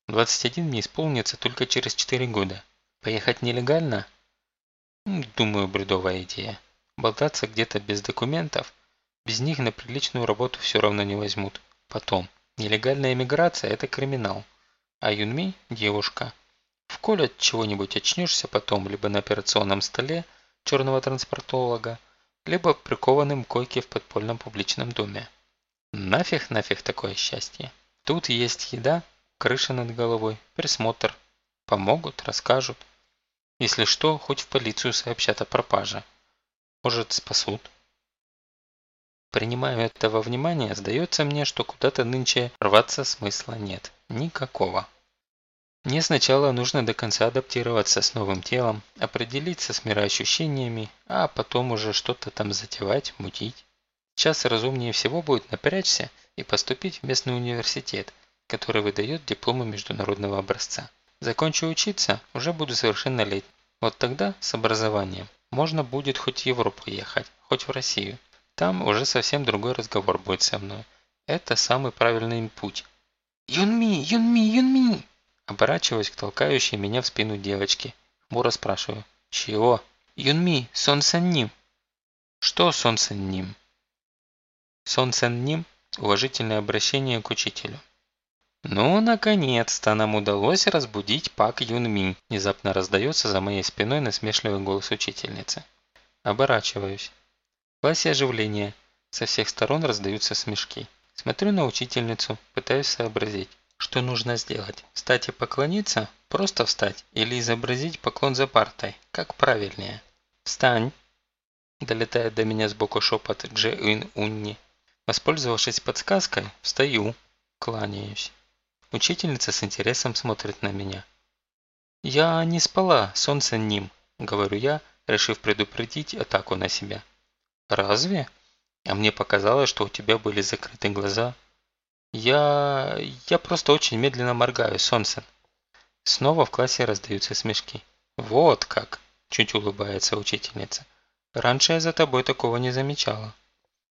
21 мне исполнится только через 4 года. Поехать нелегально? Думаю, бредовая идея. Болтаться где-то без документов, без них на приличную работу все равно не возьмут. Потом, нелегальная эмиграция – это криминал. А Юнми – девушка. В коле от чего-нибудь очнешься потом, либо на операционном столе черного транспортолога, либо прикованным к койке в подпольном публичном доме. Нафиг, нафиг такое счастье. Тут есть еда, крыша над головой, присмотр. Помогут, расскажут. Если что, хоть в полицию сообщат о пропаже. Может, спасут. Принимаю это во внимание, сдается мне, что куда-то нынче рваться смысла нет. Никакого. Мне сначала нужно до конца адаптироваться с новым телом, определиться с мироощущениями, а потом уже что-то там затевать, мутить. Сейчас разумнее всего будет напрячься и поступить в местный университет, который выдает дипломы международного образца. Закончу учиться, уже буду совершеннолетним. Вот тогда с образованием можно будет хоть в Европу ехать, хоть в Россию. Там уже совсем другой разговор будет со мной. Это самый правильный путь. «Юнми! Юнми! Юнми!» Оборачиваюсь к толкающей меня в спину девочке. Хмуро спрашиваю. «Чего?» «Юнми! Сон Ним!» «Что Сон Сан Ним?» Сон Ним – уважительное обращение к учителю. «Ну, наконец-то нам удалось разбудить Пак Юнми!» Внезапно раздается за моей спиной насмешливый голос учительницы. Оборачиваюсь. В классе оживление. Со всех сторон раздаются смешки. Смотрю на учительницу, пытаюсь сообразить, что нужно сделать. Встать и поклониться? Просто встать. Или изобразить поклон за партой? Как правильнее? «Встань!» Долетает до меня сбоку шепот Дже Ин Унни. Воспользовавшись подсказкой, встаю, кланяюсь. Учительница с интересом смотрит на меня. «Я не спала, солнце ним», – говорю я, решив предупредить атаку на себя. «Разве? А мне показалось, что у тебя были закрыты глаза». «Я... я просто очень медленно моргаю, Сонсен». Снова в классе раздаются смешки. «Вот как!» – чуть улыбается учительница. «Раньше я за тобой такого не замечала».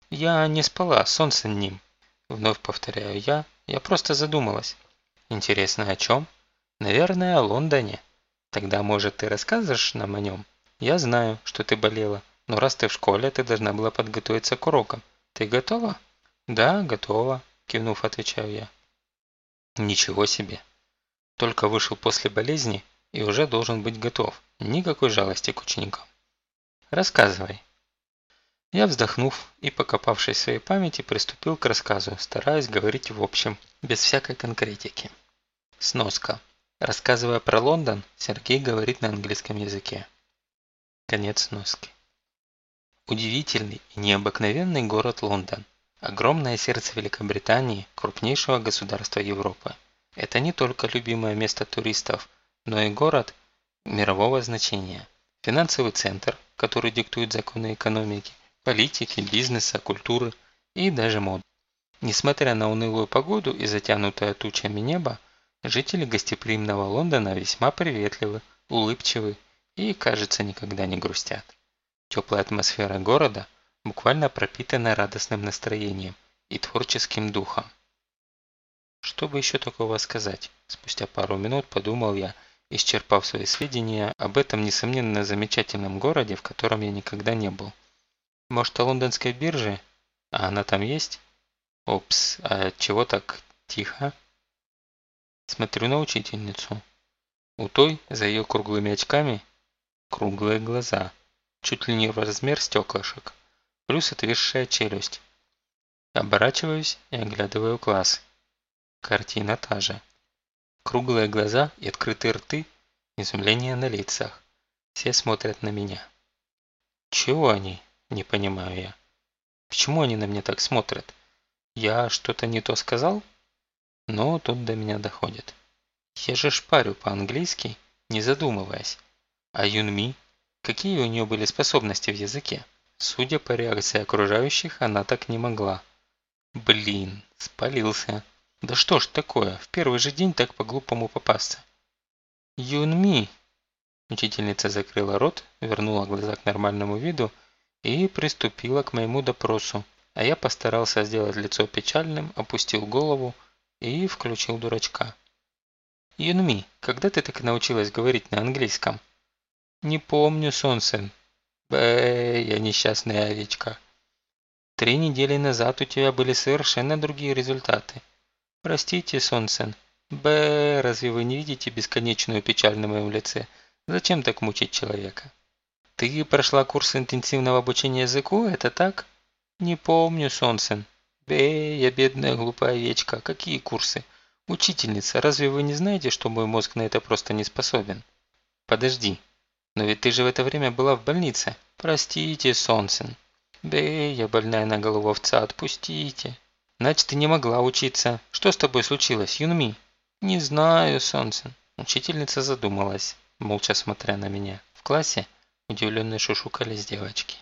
«Я не спала, Сонсен ним», – вновь повторяю я, я просто задумалась. Интересно, о чем? Наверное, о Лондоне. Тогда, может, ты расскажешь нам о нем? Я знаю, что ты болела, но раз ты в школе, ты должна была подготовиться к урокам. Ты готова? Да, готова, кивнув, отвечаю я. Ничего себе. Только вышел после болезни и уже должен быть готов. Никакой жалости к ученикам. Рассказывай. Я, вздохнув и покопавшись в своей памяти, приступил к рассказу, стараясь говорить в общем, без всякой конкретики. Сноска. Рассказывая про Лондон, Сергей говорит на английском языке. Конец сноски. Удивительный и необыкновенный город Лондон. Огромное сердце Великобритании, крупнейшего государства Европы. Это не только любимое место туристов, но и город мирового значения. Финансовый центр, который диктует законы экономики, политики, бизнеса, культуры и даже мод. Несмотря на унылую погоду и затянутое тучами небо, жители гостеприимного Лондона весьма приветливы, улыбчивы и, кажется, никогда не грустят. Теплая атмосфера города буквально пропитана радостным настроением и творческим духом. Что бы еще такого сказать? Спустя пару минут подумал я, исчерпав свои сведения об этом несомненно замечательном городе, в котором я никогда не был. Может, о лондонской бирже? А она там есть? Опс, а чего так тихо? Смотрю на учительницу. У той, за ее круглыми очками, круглые глаза, чуть ли не в размер стеклышек, плюс отвисшая челюсть. Оборачиваюсь и оглядываю класс. Картина та же. Круглые глаза и открытые рты, изумление на лицах. Все смотрят на меня. Чего они? Не понимаю я. Почему они на меня так смотрят? Я что-то не то сказал? Но тут до меня доходит. Я же шпарю по-английски, не задумываясь. А Юнми? Какие у нее были способности в языке? Судя по реакции окружающих, она так не могла. Блин, спалился. Да что ж такое, в первый же день так по-глупому попасться. Юнми! Учительница закрыла рот, вернула глаза к нормальному виду и приступила к моему допросу, а я постарался сделать лицо печальным, опустил голову и включил дурачка. «Юнми, когда ты так научилась говорить на английском?» «Не помню, Сонсен». «Бэ, я несчастная овечка». «Три недели назад у тебя были совершенно другие результаты». «Простите, Сонсен». «Бэ, разве вы не видите бесконечную печаль на моем лице? Зачем так мучить человека?» «Ты прошла курс интенсивного обучения языку, это так?» «Не помню, Сонсен». «Бе, я бедная глупая овечка. Какие курсы?» «Учительница, разве вы не знаете, что мой мозг на это просто не способен?» «Подожди. Но ведь ты же в это время была в больнице». «Простите, Сонсен». «Да я больная на голову овца, отпустите!» «Значит, ты не могла учиться. Что с тобой случилось, Юнми?» «Не знаю, Сонсен». Учительница задумалась, молча смотря на меня. В классе удивленно шушукались девочки.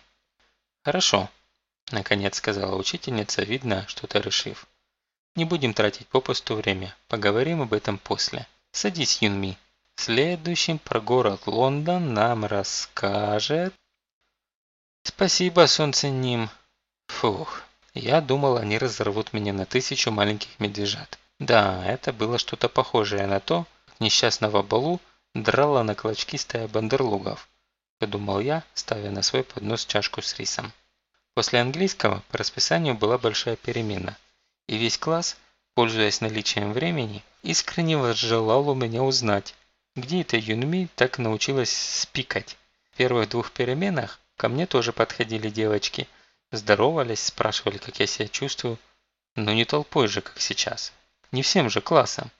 «Хорошо», – наконец сказала учительница, видно, что-то решив. «Не будем тратить попусту время, поговорим об этом после. Садись, Юнми. Следующим про город Лондон нам расскажет...» «Спасибо, солнце ним. Фух, я думал, они разорвут меня на тысячу маленьких медвежат. Да, это было что-то похожее на то, как несчастного Балу драла на клочки стая бандерлугов, подумал я, ставя на свой поднос чашку с рисом. После английского по расписанию была большая перемена, и весь класс, пользуясь наличием времени, искренне возжелал у меня узнать, где эта Юнми так научилась спикать. В первых двух переменах ко мне тоже подходили девочки – Здоровались, спрашивали, как я себя чувствую. Но не толпой же, как сейчас. Не всем же классом.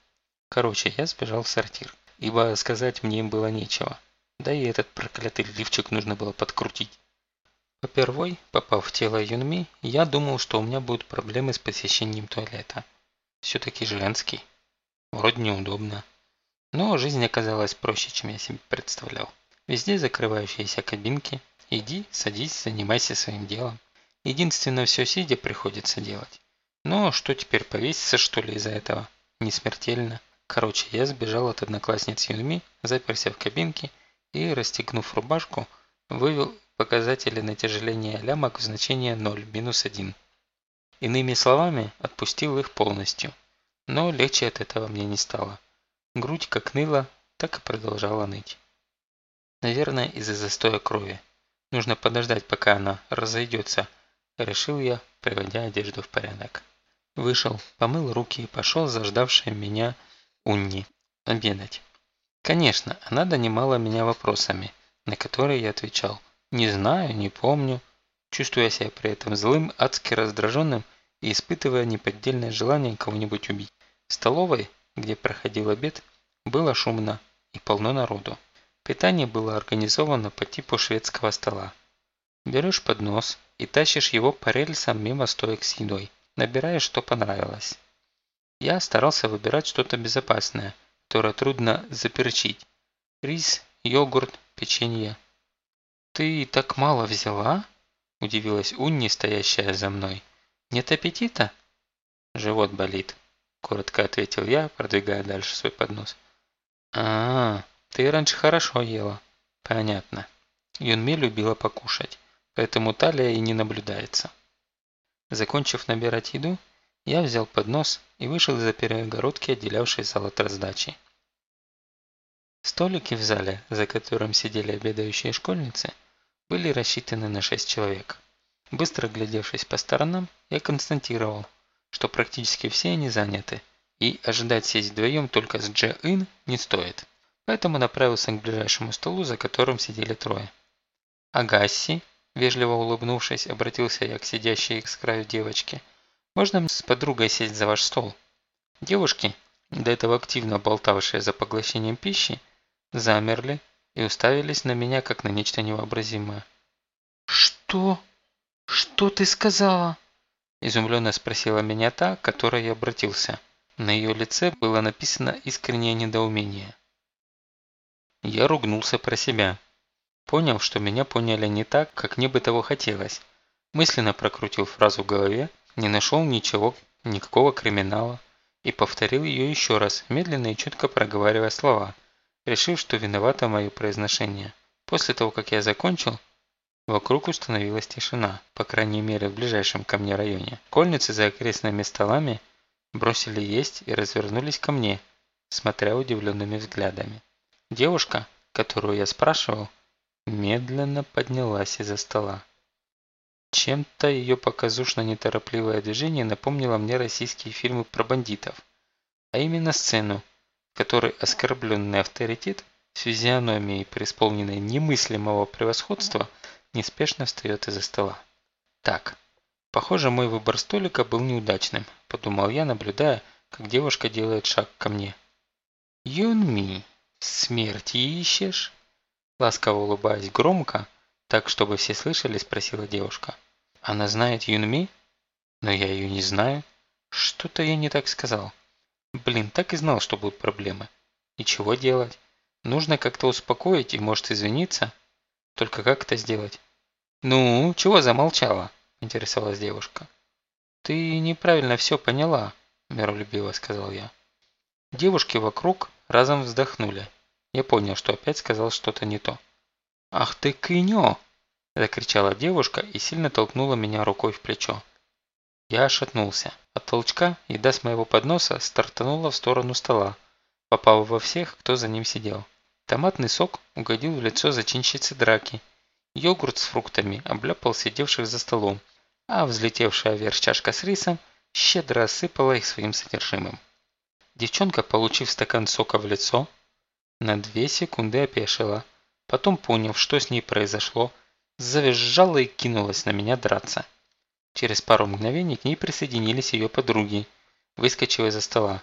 Короче, я сбежал в сортир, ибо сказать мне им было нечего. Да и этот проклятый лифчик нужно было подкрутить. Попервой, попав в тело Юнми, я думал, что у меня будут проблемы с посещением туалета. Все-таки женский. Вроде неудобно. Но жизнь оказалась проще, чем я себе представлял. Везде закрывающиеся кабинки. Иди, садись, занимайся своим делом. Единственное, все сидя приходится делать. Но что теперь, повеситься что ли из-за этого? Не смертельно. Короче, я сбежал от одноклассниц Юнми, заперся в кабинке и, расстегнув рубашку, вывел показатели натяжеления лямок в значение 0, минус 1. Иными словами, отпустил их полностью. Но легче от этого мне не стало. Грудь как ныла, так и продолжала ныть. Наверное, из-за застоя крови. Нужно подождать, пока она разойдется, решил я, приводя одежду в порядок. Вышел, помыл руки и пошел за ждавшей меня Унни обедать. Конечно, она донимала меня вопросами, на которые я отвечал «не знаю, не помню», чувствуя себя при этом злым, адски раздраженным и испытывая неподдельное желание кого-нибудь убить. В столовой, где проходил обед, было шумно и полно народу. Питание было организовано по типу шведского стола. Берешь поднос, и тащишь его по рельсам мимо стоек с едой, набираешь, что понравилось. Я старался выбирать что-то безопасное, которое трудно заперчить. Рис, йогурт, печенье. «Ты так мало взяла?» – удивилась Унни, стоящая за мной. «Нет аппетита?» «Живот болит», – коротко ответил я, продвигая дальше свой поднос. а, -а ты раньше хорошо ела». «Понятно». Юнми любила покушать поэтому талия и не наблюдается. Закончив набирать еду, я взял поднос и вышел из-за перегородки, отделявшей зал от раздачи. Столики в зале, за которым сидели обедающие школьницы, были рассчитаны на 6 человек. Быстро глядевшись по сторонам, я констатировал, что практически все они заняты, и ожидать сесть вдвоем только с Дже Ин не стоит. Поэтому направился к ближайшему столу, за которым сидели трое. Агасси, Вежливо улыбнувшись, обратился я к сидящей с краю девочке. «Можно с подругой сесть за ваш стол?» Девушки, до этого активно болтавшие за поглощением пищи, замерли и уставились на меня, как на нечто невообразимое. «Что? Что ты сказала?» Изумленно спросила меня та, к которой я обратился. На ее лице было написано искреннее недоумение. Я ругнулся про себя. Понял, что меня поняли не так, как мне бы того хотелось. Мысленно прокрутил фразу в голове, не нашел ничего, никакого криминала, и повторил ее еще раз, медленно и четко проговаривая слова, решив, что виновато мое произношение. После того, как я закончил, вокруг установилась тишина, по крайней мере в ближайшем ко мне районе. Кольницы за окрестными столами бросили есть и развернулись ко мне, смотря удивленными взглядами. Девушка, которую я спрашивал, медленно поднялась из-за стола. Чем-то ее показушно-неторопливое движение напомнило мне российские фильмы про бандитов, а именно сцену, в которой оскорбленный авторитет с физиономией, преисполненной немыслимого превосходства, неспешно встает из-за стола. Так, похоже, мой выбор столика был неудачным, подумал я, наблюдая, как девушка делает шаг ко мне. Юнми, смерти ищешь? Ласково улыбаясь громко, так чтобы все слышали, спросила девушка. Она знает Юнми? Но я ее не знаю. Что-то я не так сказал. Блин, так и знал, что будут проблемы. И чего делать? Нужно как-то успокоить и, может, извиниться? Только как это сделать? Ну, чего замолчала? Интересовалась девушка. Ты неправильно все поняла, миролюбиво сказал я. Девушки вокруг разом вздохнули. Я понял, что опять сказал что-то не то. «Ах ты кынё!» – закричала девушка и сильно толкнула меня рукой в плечо. Я ошатнулся. От толчка еда с моего подноса стартанула в сторону стола, попав во всех, кто за ним сидел. Томатный сок угодил в лицо зачинщицы драки. Йогурт с фруктами обляпал сидевших за столом, а взлетевшая вверх чашка с рисом щедро осыпала их своим содержимым. Девчонка, получив стакан сока в лицо, на две секунды опешила, потом, поняв, что с ней произошло, завизжала и кинулась на меня драться. Через пару мгновений к ней присоединились ее подруги, выскочив из-за стола.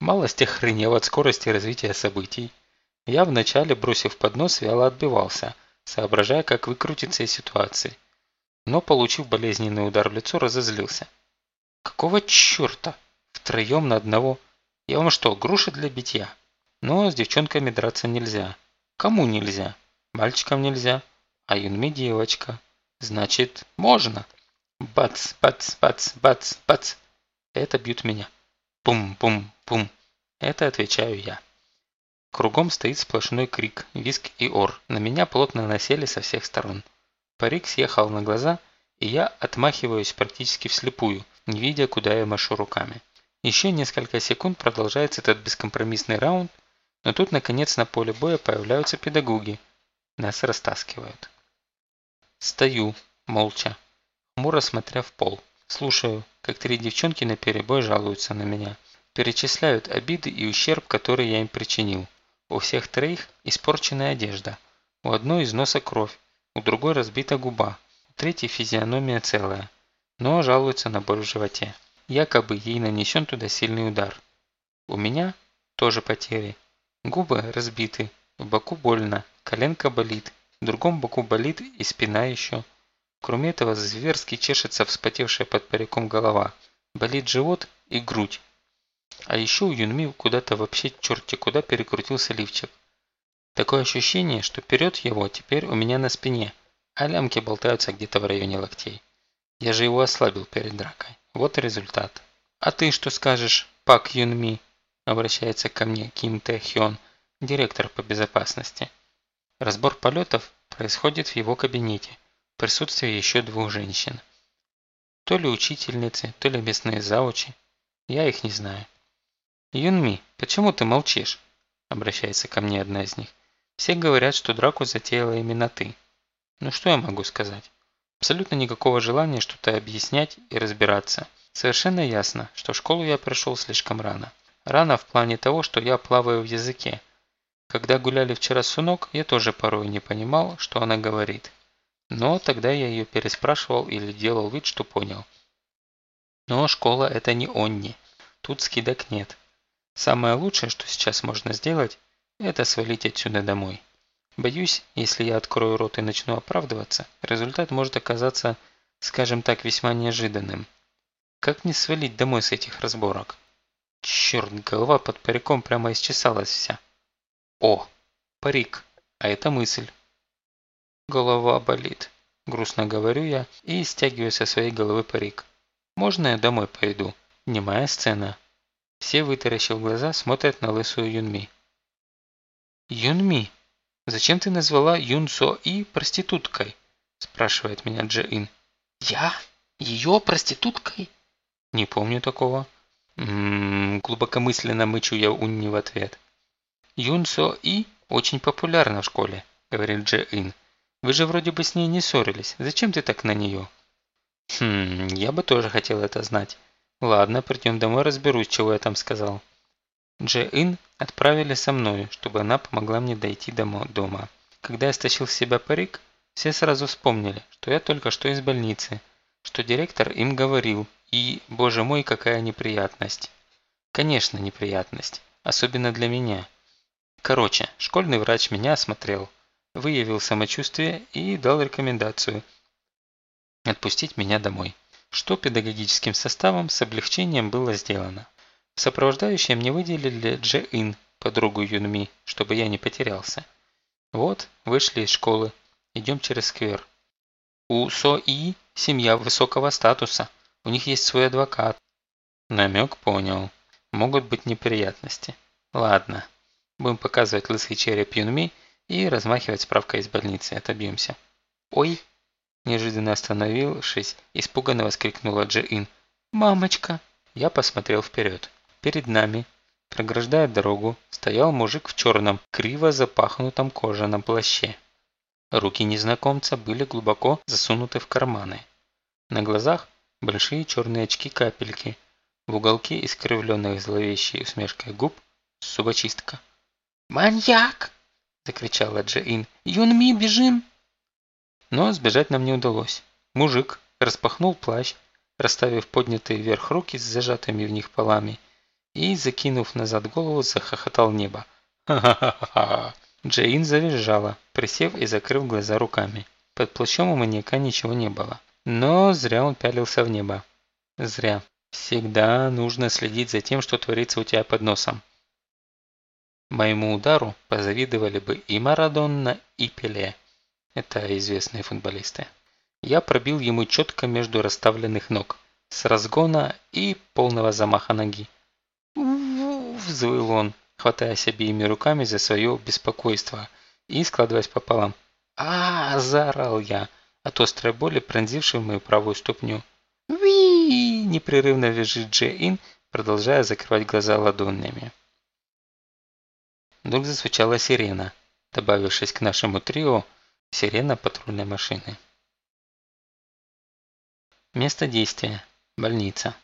Малость охренел от скорости развития событий. Я вначале, бросив поднос, вяло отбивался, соображая, как выкрутиться из ситуации. Но, получив болезненный удар в лицо, разозлился. Какого черта? Втроем на одного? Я вам что, груша для битья? Но с девчонками драться нельзя. Кому нельзя? Мальчикам нельзя. А Юнми девочка. Значит, можно. Бац, бац, бац, бац, бац. Это бьют меня. Пум-пум-пум. Это отвечаю я. Кругом стоит сплошной крик, виск и ор. На меня плотно насели со всех сторон. Парик съехал на глаза, и я отмахиваюсь практически вслепую, не видя, куда я машу руками. Еще несколько секунд продолжается этот бескомпромиссный раунд, но тут, наконец, на поле боя появляются педагоги. Нас растаскивают. Стою, молча хмуро смотря в пол. Слушаю, как три девчонки на перебой жалуются на меня. Перечисляют обиды и ущерб, который я им причинил. У всех троих испорченная одежда. У одной из носа кровь, у другой разбита губа, у третьей физиономия целая. Но жалуются на боль в животе. Якобы ей нанесен туда сильный удар. У меня тоже потери. Губы разбиты, в боку больно, коленка болит, в другом боку болит и спина еще. Кроме этого, зверски чешется вспотевшая под париком голова, болит живот и грудь. А еще у Юнми куда-то вообще черти куда перекрутился лифчик. Такое ощущение, что вперед его теперь у меня на спине, а лямки болтаются где-то в районе локтей. Я же его ослабил перед дракой. Вот и результат. «А ты что скажешь, Пак Юнми?» Обращается ко мне Ким Тэ Хён, директор по безопасности. Разбор полетов происходит в его кабинете – присутствии еще двух женщин. То ли учительницы, то ли местные заучи. Я их не знаю. «Юнми, почему ты молчишь?» Обращается ко мне одна из них. «Все говорят, что драку затеяла именно ты. Ну что я могу сказать? Абсолютно никакого желания что-то объяснять и разбираться. Совершенно ясно, что в школу я пришел слишком рано. Рано в плане того, что я плаваю в языке. Когда гуляли вчера с Сунок, я тоже порой не понимал, что она говорит. Но тогда я ее переспрашивал или делал вид, что понял. Но школа это не Онни. Тут скидок нет. Самое лучшее, что сейчас можно сделать, это свалить отсюда домой. Боюсь, если я открою рот и начну оправдываться, результат может оказаться, скажем так, весьма неожиданным. Как мне свалить домой с этих разборок? Черт, голова под париком прямо исчесалась вся. О, парик, а это мысль. Голова болит. Грустно говорю я и стягиваю со своей головы парик. Можно я домой пойду? Немая сцена. Все, вытаращив глаза, смотрят на лысую Юнми. «Юнми, зачем ты назвала Юн Со И проституткой?» спрашивает меня Джи «Я? Ее проституткой?» «Не помню такого». Глубокомысленно мычу я Унни в ответ. «Юн Со И очень популярна в школе», говорит Дже Ин. Вы же вроде бы с ней не ссорились. Зачем ты так на нее? Хм, я бы тоже хотел это знать. Ладно, придем домой разберусь, чего я там сказал. Дже Ин отправили со мной, чтобы она помогла мне дойти до дома. Когда я стащил с себя парик, все сразу вспомнили, что я только что из больницы, что директор им говорил, и, боже мой, какая неприятность. Конечно, неприятность, особенно для меня. Короче, школьный врач меня осмотрел, выявил самочувствие и дал рекомендацию. отпустить меня домой. Что педагогическим составом с облегчением было сделано. В сопровождающие мне выделили Дже Ин, подругу Юнми, чтобы я не потерялся. Вот, вышли из школы, идем через сквер. У Со И семья высокого статуса, у них есть свой адвокат. Намек понял. Могут быть неприятности. Ладно, будем показывать лысый череп Юнми и размахивать справкой из больницы, отобьемся. Ой! Неожиданно остановившись, испуганно воскликнула Джи Ин. «Мамочка!» Я посмотрел вперед. Перед нами, преграждая дорогу, стоял мужик в черном, криво запахнутом кожаном плаще. Руки незнакомца были глубоко засунуты в карманы. На глазах большие черные очки-капельки, в уголке искривленных зловещей усмешкой губ зубочистка. «Маньяк!» – закричала Джейн. «Юнми, бежим!» Но сбежать нам не удалось. Мужик распахнул плащ, расставив поднятые вверх руки с зажатыми в них полами, и, закинув назад голову, захохотал небо. «Ха-ха-ха-ха!» Джейн завизжала, присев и закрыв глаза руками. Под плащом у маньяка ничего не было. Но зря он пялился в небо. Зря. Всегда нужно следить за тем, что творится у тебя под носом. Моему удару позавидовали бы и Марадонна, и Пеле. Это известные футболисты. Я пробил ему четко между расставленных ног, с разгона и полного замаха ноги. взвыл он, хватаясь обеими руками за свое беспокойство и складываясь пополам. а, заорал я от острой боли, пронзившей мою правую ступню. «Ви!» – непрерывно визжит Джейн, продолжая закрывать глаза ладонями. Вдруг засвечала сирена, добавившись к нашему трио сирена патрульной машины. Место действия. Больница.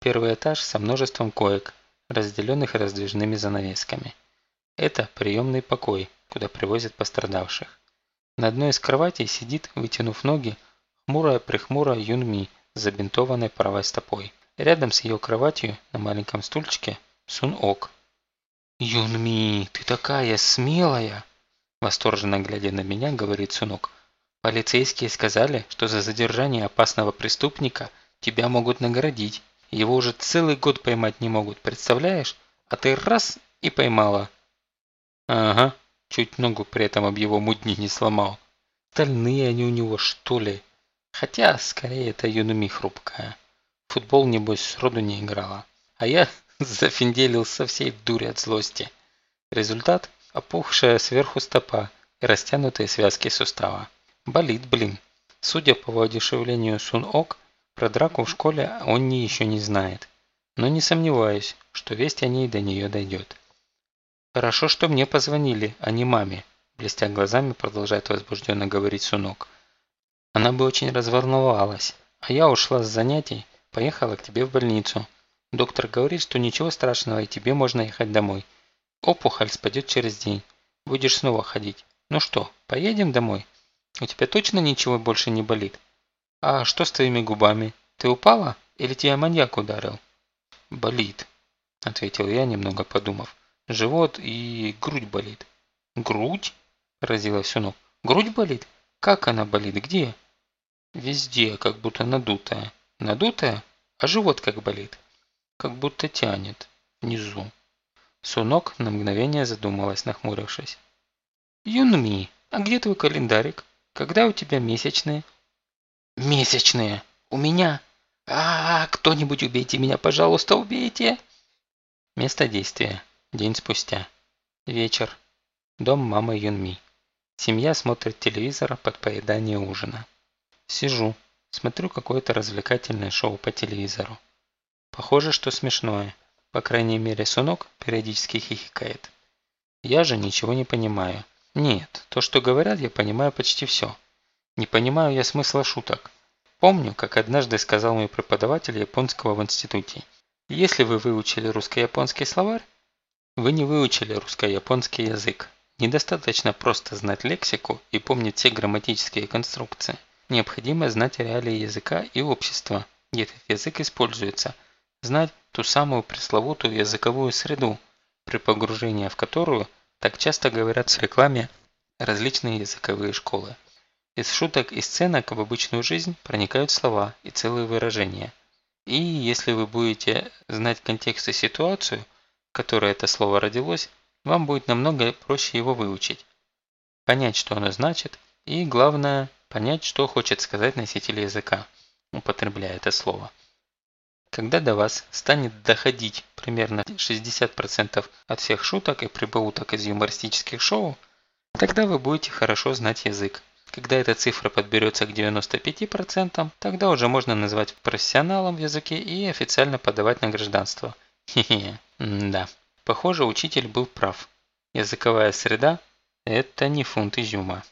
Первый этаж со множеством коек, разделенных раздвижными занавесками. Это приемный покой, куда привозят пострадавших. На одной из кроватей сидит, вытянув ноги, хмурая-прихмурая Юнми забинтованной правой стопой. Рядом с ее кроватью на маленьком стульчике Сун Ок. «Юнми, ты такая смелая!» Восторженно глядя на меня, говорит Сунок. «Полицейские сказали, что за задержание опасного преступника тебя могут наградить. Его уже целый год поймать не могут, представляешь? А ты раз и поймала». «Ага, чуть ногу при этом об его мудни не сломал. Стальные они у него, что ли? Хотя, скорее, это Юнуми хрупкая. Футбол, небось, сроду не играла. А я зафинделил со всей дури от злости. Результат – опухшая сверху стопа и растянутые связки сустава. Болит, блин. Судя по воодушевлению Сун-Ок, про драку в школе он не еще не знает. Но не сомневаюсь, что весть о ней до нее дойдет. «Хорошо, что мне позвонили, а не маме», блестя глазами продолжает возбужденно говорить Сунок. «Она бы очень разволновалась, а я ушла с занятий, поехала к тебе в больницу. Доктор говорит, что ничего страшного и тебе можно ехать домой. Опухоль спадет через день. Будешь снова ходить. Ну что, поедем домой? У тебя точно ничего больше не болит? А что с твоими губами? Ты упала или тебя маньяк ударил? Болит, ответил я, немного подумав. Живот и грудь болит. Грудь? Поразилась Сунок. Грудь болит? Как она болит? Где? Везде, как будто надутая. Надутая? А живот как болит? Как будто тянет. Внизу. Сунок на мгновение задумалась, нахмурившись. «Юнми, а где твой календарик? Когда у тебя месячные?» «Месячные! У меня! А, -а, -а кто-нибудь убейте меня, пожалуйста, убейте!» Место действия. День спустя. Вечер. Дом мамы Юнми. Семья смотрит телевизор под поедание ужина. Сижу, смотрю какое-то развлекательное шоу по телевизору. Похоже, что смешное. По крайней мере, Сунок периодически хихикает. Я же ничего не понимаю. Нет, то, что говорят, я понимаю почти все. Не понимаю я смысла шуток. Помню, как однажды сказал мой преподаватель японского в институте. Если вы выучили русско-японский словарь, вы не выучили русско-японский язык. Недостаточно просто знать лексику и помнить все грамматические конструкции. Необходимо знать реалии языка и общества, где этот язык используется, знать ту самую пресловутую языковую среду, при погружении в которую так часто говорят в рекламе различные языковые школы. Из шуток и сценок в обычную жизнь проникают слова и целые выражения. И если вы будете знать контекст и ситуацию, которой это слово родилось, вам будет намного проще его выучить. Понять, что оно значит, и главное, понять, что хочет сказать носитель языка, употребляя это слово. Когда до вас станет доходить примерно 60% от всех шуток и прибауток из юмористических шоу, тогда вы будете хорошо знать язык. Когда эта цифра подберется к 95%, тогда уже можно назвать профессионалом в языке и официально подавать на гражданство. Хе-хе, да. Похоже, учитель был прав. Языковая среда – это не фунт изюма.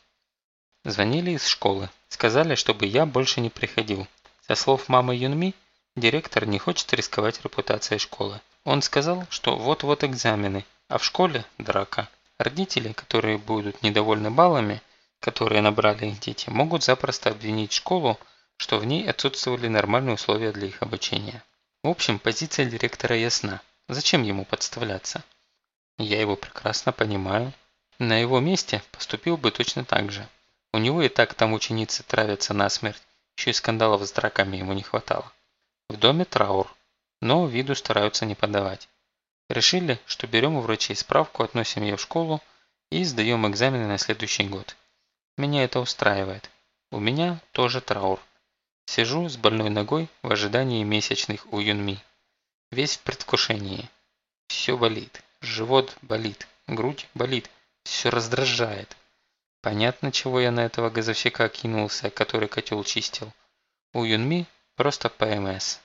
Звонили из школы. Сказали, чтобы я больше не приходил. Со слов мамы Юнми, Директор не хочет рисковать репутацией школы. Он сказал, что вот-вот экзамены, а в школе драка. Родители, которые будут недовольны баллами, которые набрали их дети, могут запросто обвинить школу, что в ней отсутствовали нормальные условия для их обучения. В общем, позиция директора ясна. Зачем ему подставляться? Я его прекрасно понимаю. На его месте поступил бы точно так же. У него и так там ученицы травятся насмерть, еще и скандалов с драками ему не хватало. В доме траур, но виду стараются не подавать. Решили, что берем у врачей справку, относим ее в школу и сдаем экзамены на следующий год. Меня это устраивает. У меня тоже траур. Сижу с больной ногой в ожидании месячных у Юнми. Весь в предвкушении. Все болит. Живот болит. Грудь болит. Все раздражает. Понятно, чего я на этого газовщика кинулся, который котел чистил. У Юнми просто ПМС.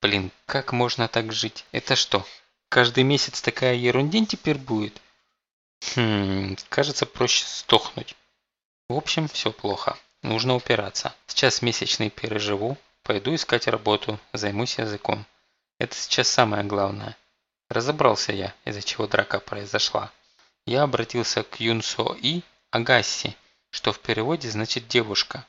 Блин, как можно так жить? Это что, каждый месяц такая ерундень теперь будет? Хм, кажется проще стохнуть. В общем, все плохо. Нужно упираться. Сейчас месячный переживу, пойду искать работу, займусь языком. Это сейчас самое главное. Разобрался я, из-за чего драка произошла. Я обратился к Юнсо И Агасси, что в переводе значит девушка.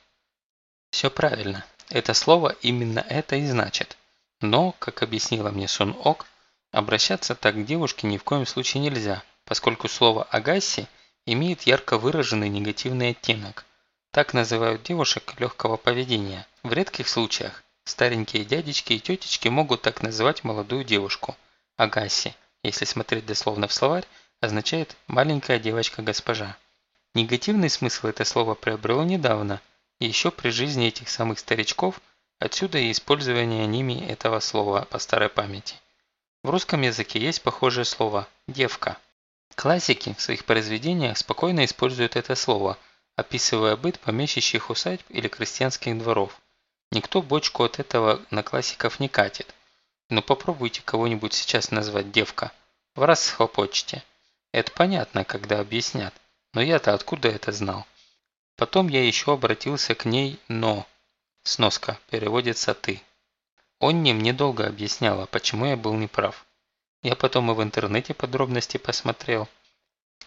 Все правильно. Это слово именно это и значит. Но, как объяснила мне Сун Ок, обращаться так к девушке ни в коем случае нельзя, поскольку слово «агаси» имеет ярко выраженный негативный оттенок. Так называют девушек легкого поведения. В редких случаях старенькие дядечки и тетечки могут так называть молодую девушку. Агаси, если смотреть дословно в словарь, означает «маленькая девочка-госпожа». Негативный смысл это слово приобрело недавно, еще при жизни этих самых старичков – Отсюда и использование ними этого слова по старой памяти. В русском языке есть похожее слово «девка». Классики в своих произведениях спокойно используют это слово, описывая быт помещичьих усадьб или крестьянских дворов. Никто бочку от этого на классиков не катит. Но попробуйте кого-нибудь сейчас назвать девка. В раз схлопочете. Это понятно, когда объяснят. Но я-то откуда это знал? Потом я еще обратился к ней «но». Сноска. Переводится «ты». Онни мне долго объясняла, почему я был неправ. Я потом и в интернете подробности посмотрел.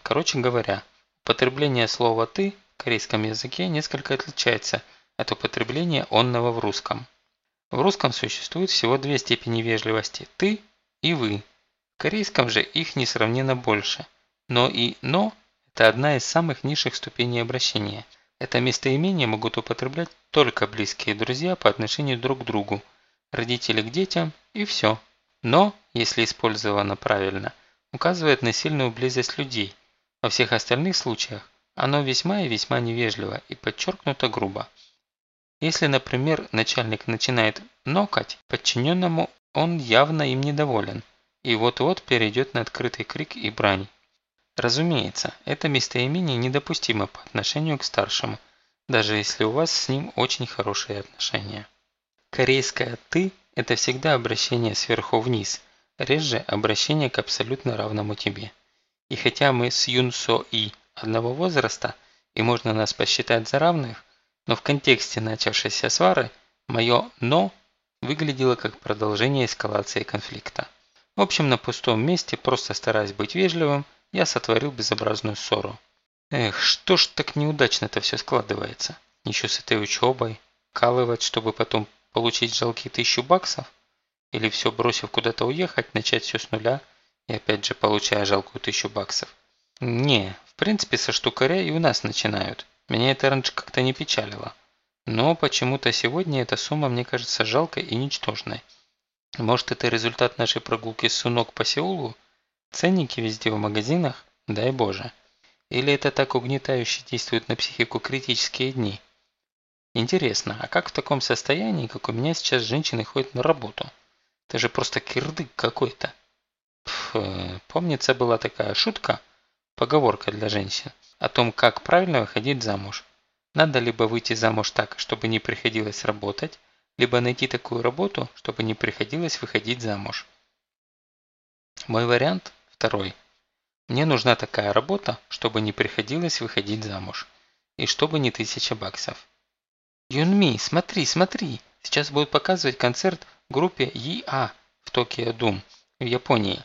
Короче говоря, употребление слова «ты» в корейском языке несколько отличается от употребления «онного» в русском. В русском существует всего две степени вежливости – «ты» и «вы». В корейском же их несравненно больше. Но и «но» – это одна из самых низших ступеней обращения – это местоимение могут употреблять только близкие друзья по отношению друг к другу, родители к детям и все. Но, если использовано правильно, указывает на сильную близость людей. Во всех остальных случаях оно весьма и весьма невежливо и подчеркнуто грубо. Если, например, начальник начинает нокать подчиненному, он явно им недоволен и вот-вот перейдет на открытый крик и брань. Разумеется, это местоимение недопустимо по отношению к старшему, даже если у вас с ним очень хорошие отношения. Корейское «ты» – это всегда обращение сверху вниз, реже обращение к абсолютно равному тебе. И хотя мы с Юн Со И одного возраста, и можно нас посчитать за равных, но в контексте начавшейся свары мое «но» выглядело как продолжение эскалации конфликта. В общем, на пустом месте, просто стараясь быть вежливым, я сотворил безобразную ссору. Эх, что ж так неудачно-то все складывается? Еще с этой учебой, калывать, чтобы потом получить жалкие тысячу баксов? Или все бросив куда-то уехать, начать все с нуля и опять же получая жалкую тысячу баксов? Не, в принципе со штукаря и у нас начинают. Меня это раньше как-то не печалило. Но почему-то сегодня эта сумма мне кажется жалкой и ничтожной. Может это результат нашей прогулки с Сунок по Сеулу? Ценники везде в магазинах? Дай Боже. Или это так угнетающе действует на психику критические дни? Интересно, а как в таком состоянии, как у меня сейчас женщины ходят на работу? Это же просто кирдык какой-то. Помнится, была такая шутка, поговорка для женщин, о том, как правильно выходить замуж. Надо либо выйти замуж так, чтобы не приходилось работать, либо найти такую работу, чтобы не приходилось выходить замуж. Мой вариант второй. Мне нужна такая работа, чтобы не приходилось выходить замуж. И чтобы не тысяча баксов. Юнми, смотри, смотри. Сейчас будут показывать концерт группе ЕА в Токио Дум в Японии.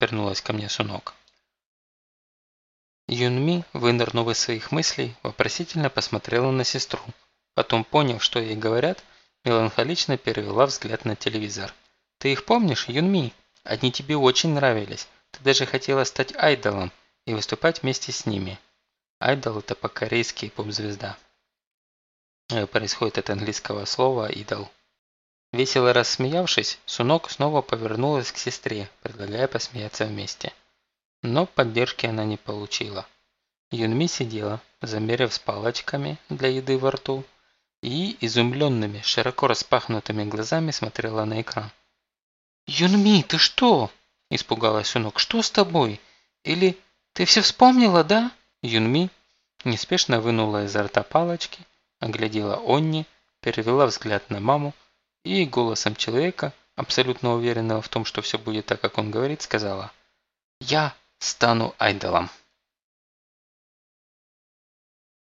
Вернулась ко мне Сунок. Юнми, вынырнув из своих мыслей, вопросительно посмотрела на сестру. Потом, поняв, что ей говорят, меланхолично перевела взгляд на телевизор. «Ты их помнишь, Юнми? Они тебе очень нравились. Ты даже хотела стать айдолом и выступать вместе с ними». Айдол – это по-корейски поп-звезда. Э, происходит от английского слова «идол». Весело рассмеявшись, Сунок снова повернулась к сестре, предлагая посмеяться вместе. Но поддержки она не получила. Юнми сидела, замерев с палочками для еды во рту, и изумленными, широко распахнутыми глазами смотрела на экран. «Юнми, ты что?» – испугалась Сунок. «Что с тобой? Или ты все вспомнила, да?» Юнми неспешно вынула изо рта палочки, оглядела Онни, перевела взгляд на маму и голосом человека, абсолютно уверенного в том, что все будет так, как он говорит, сказала «Я стану айдолом».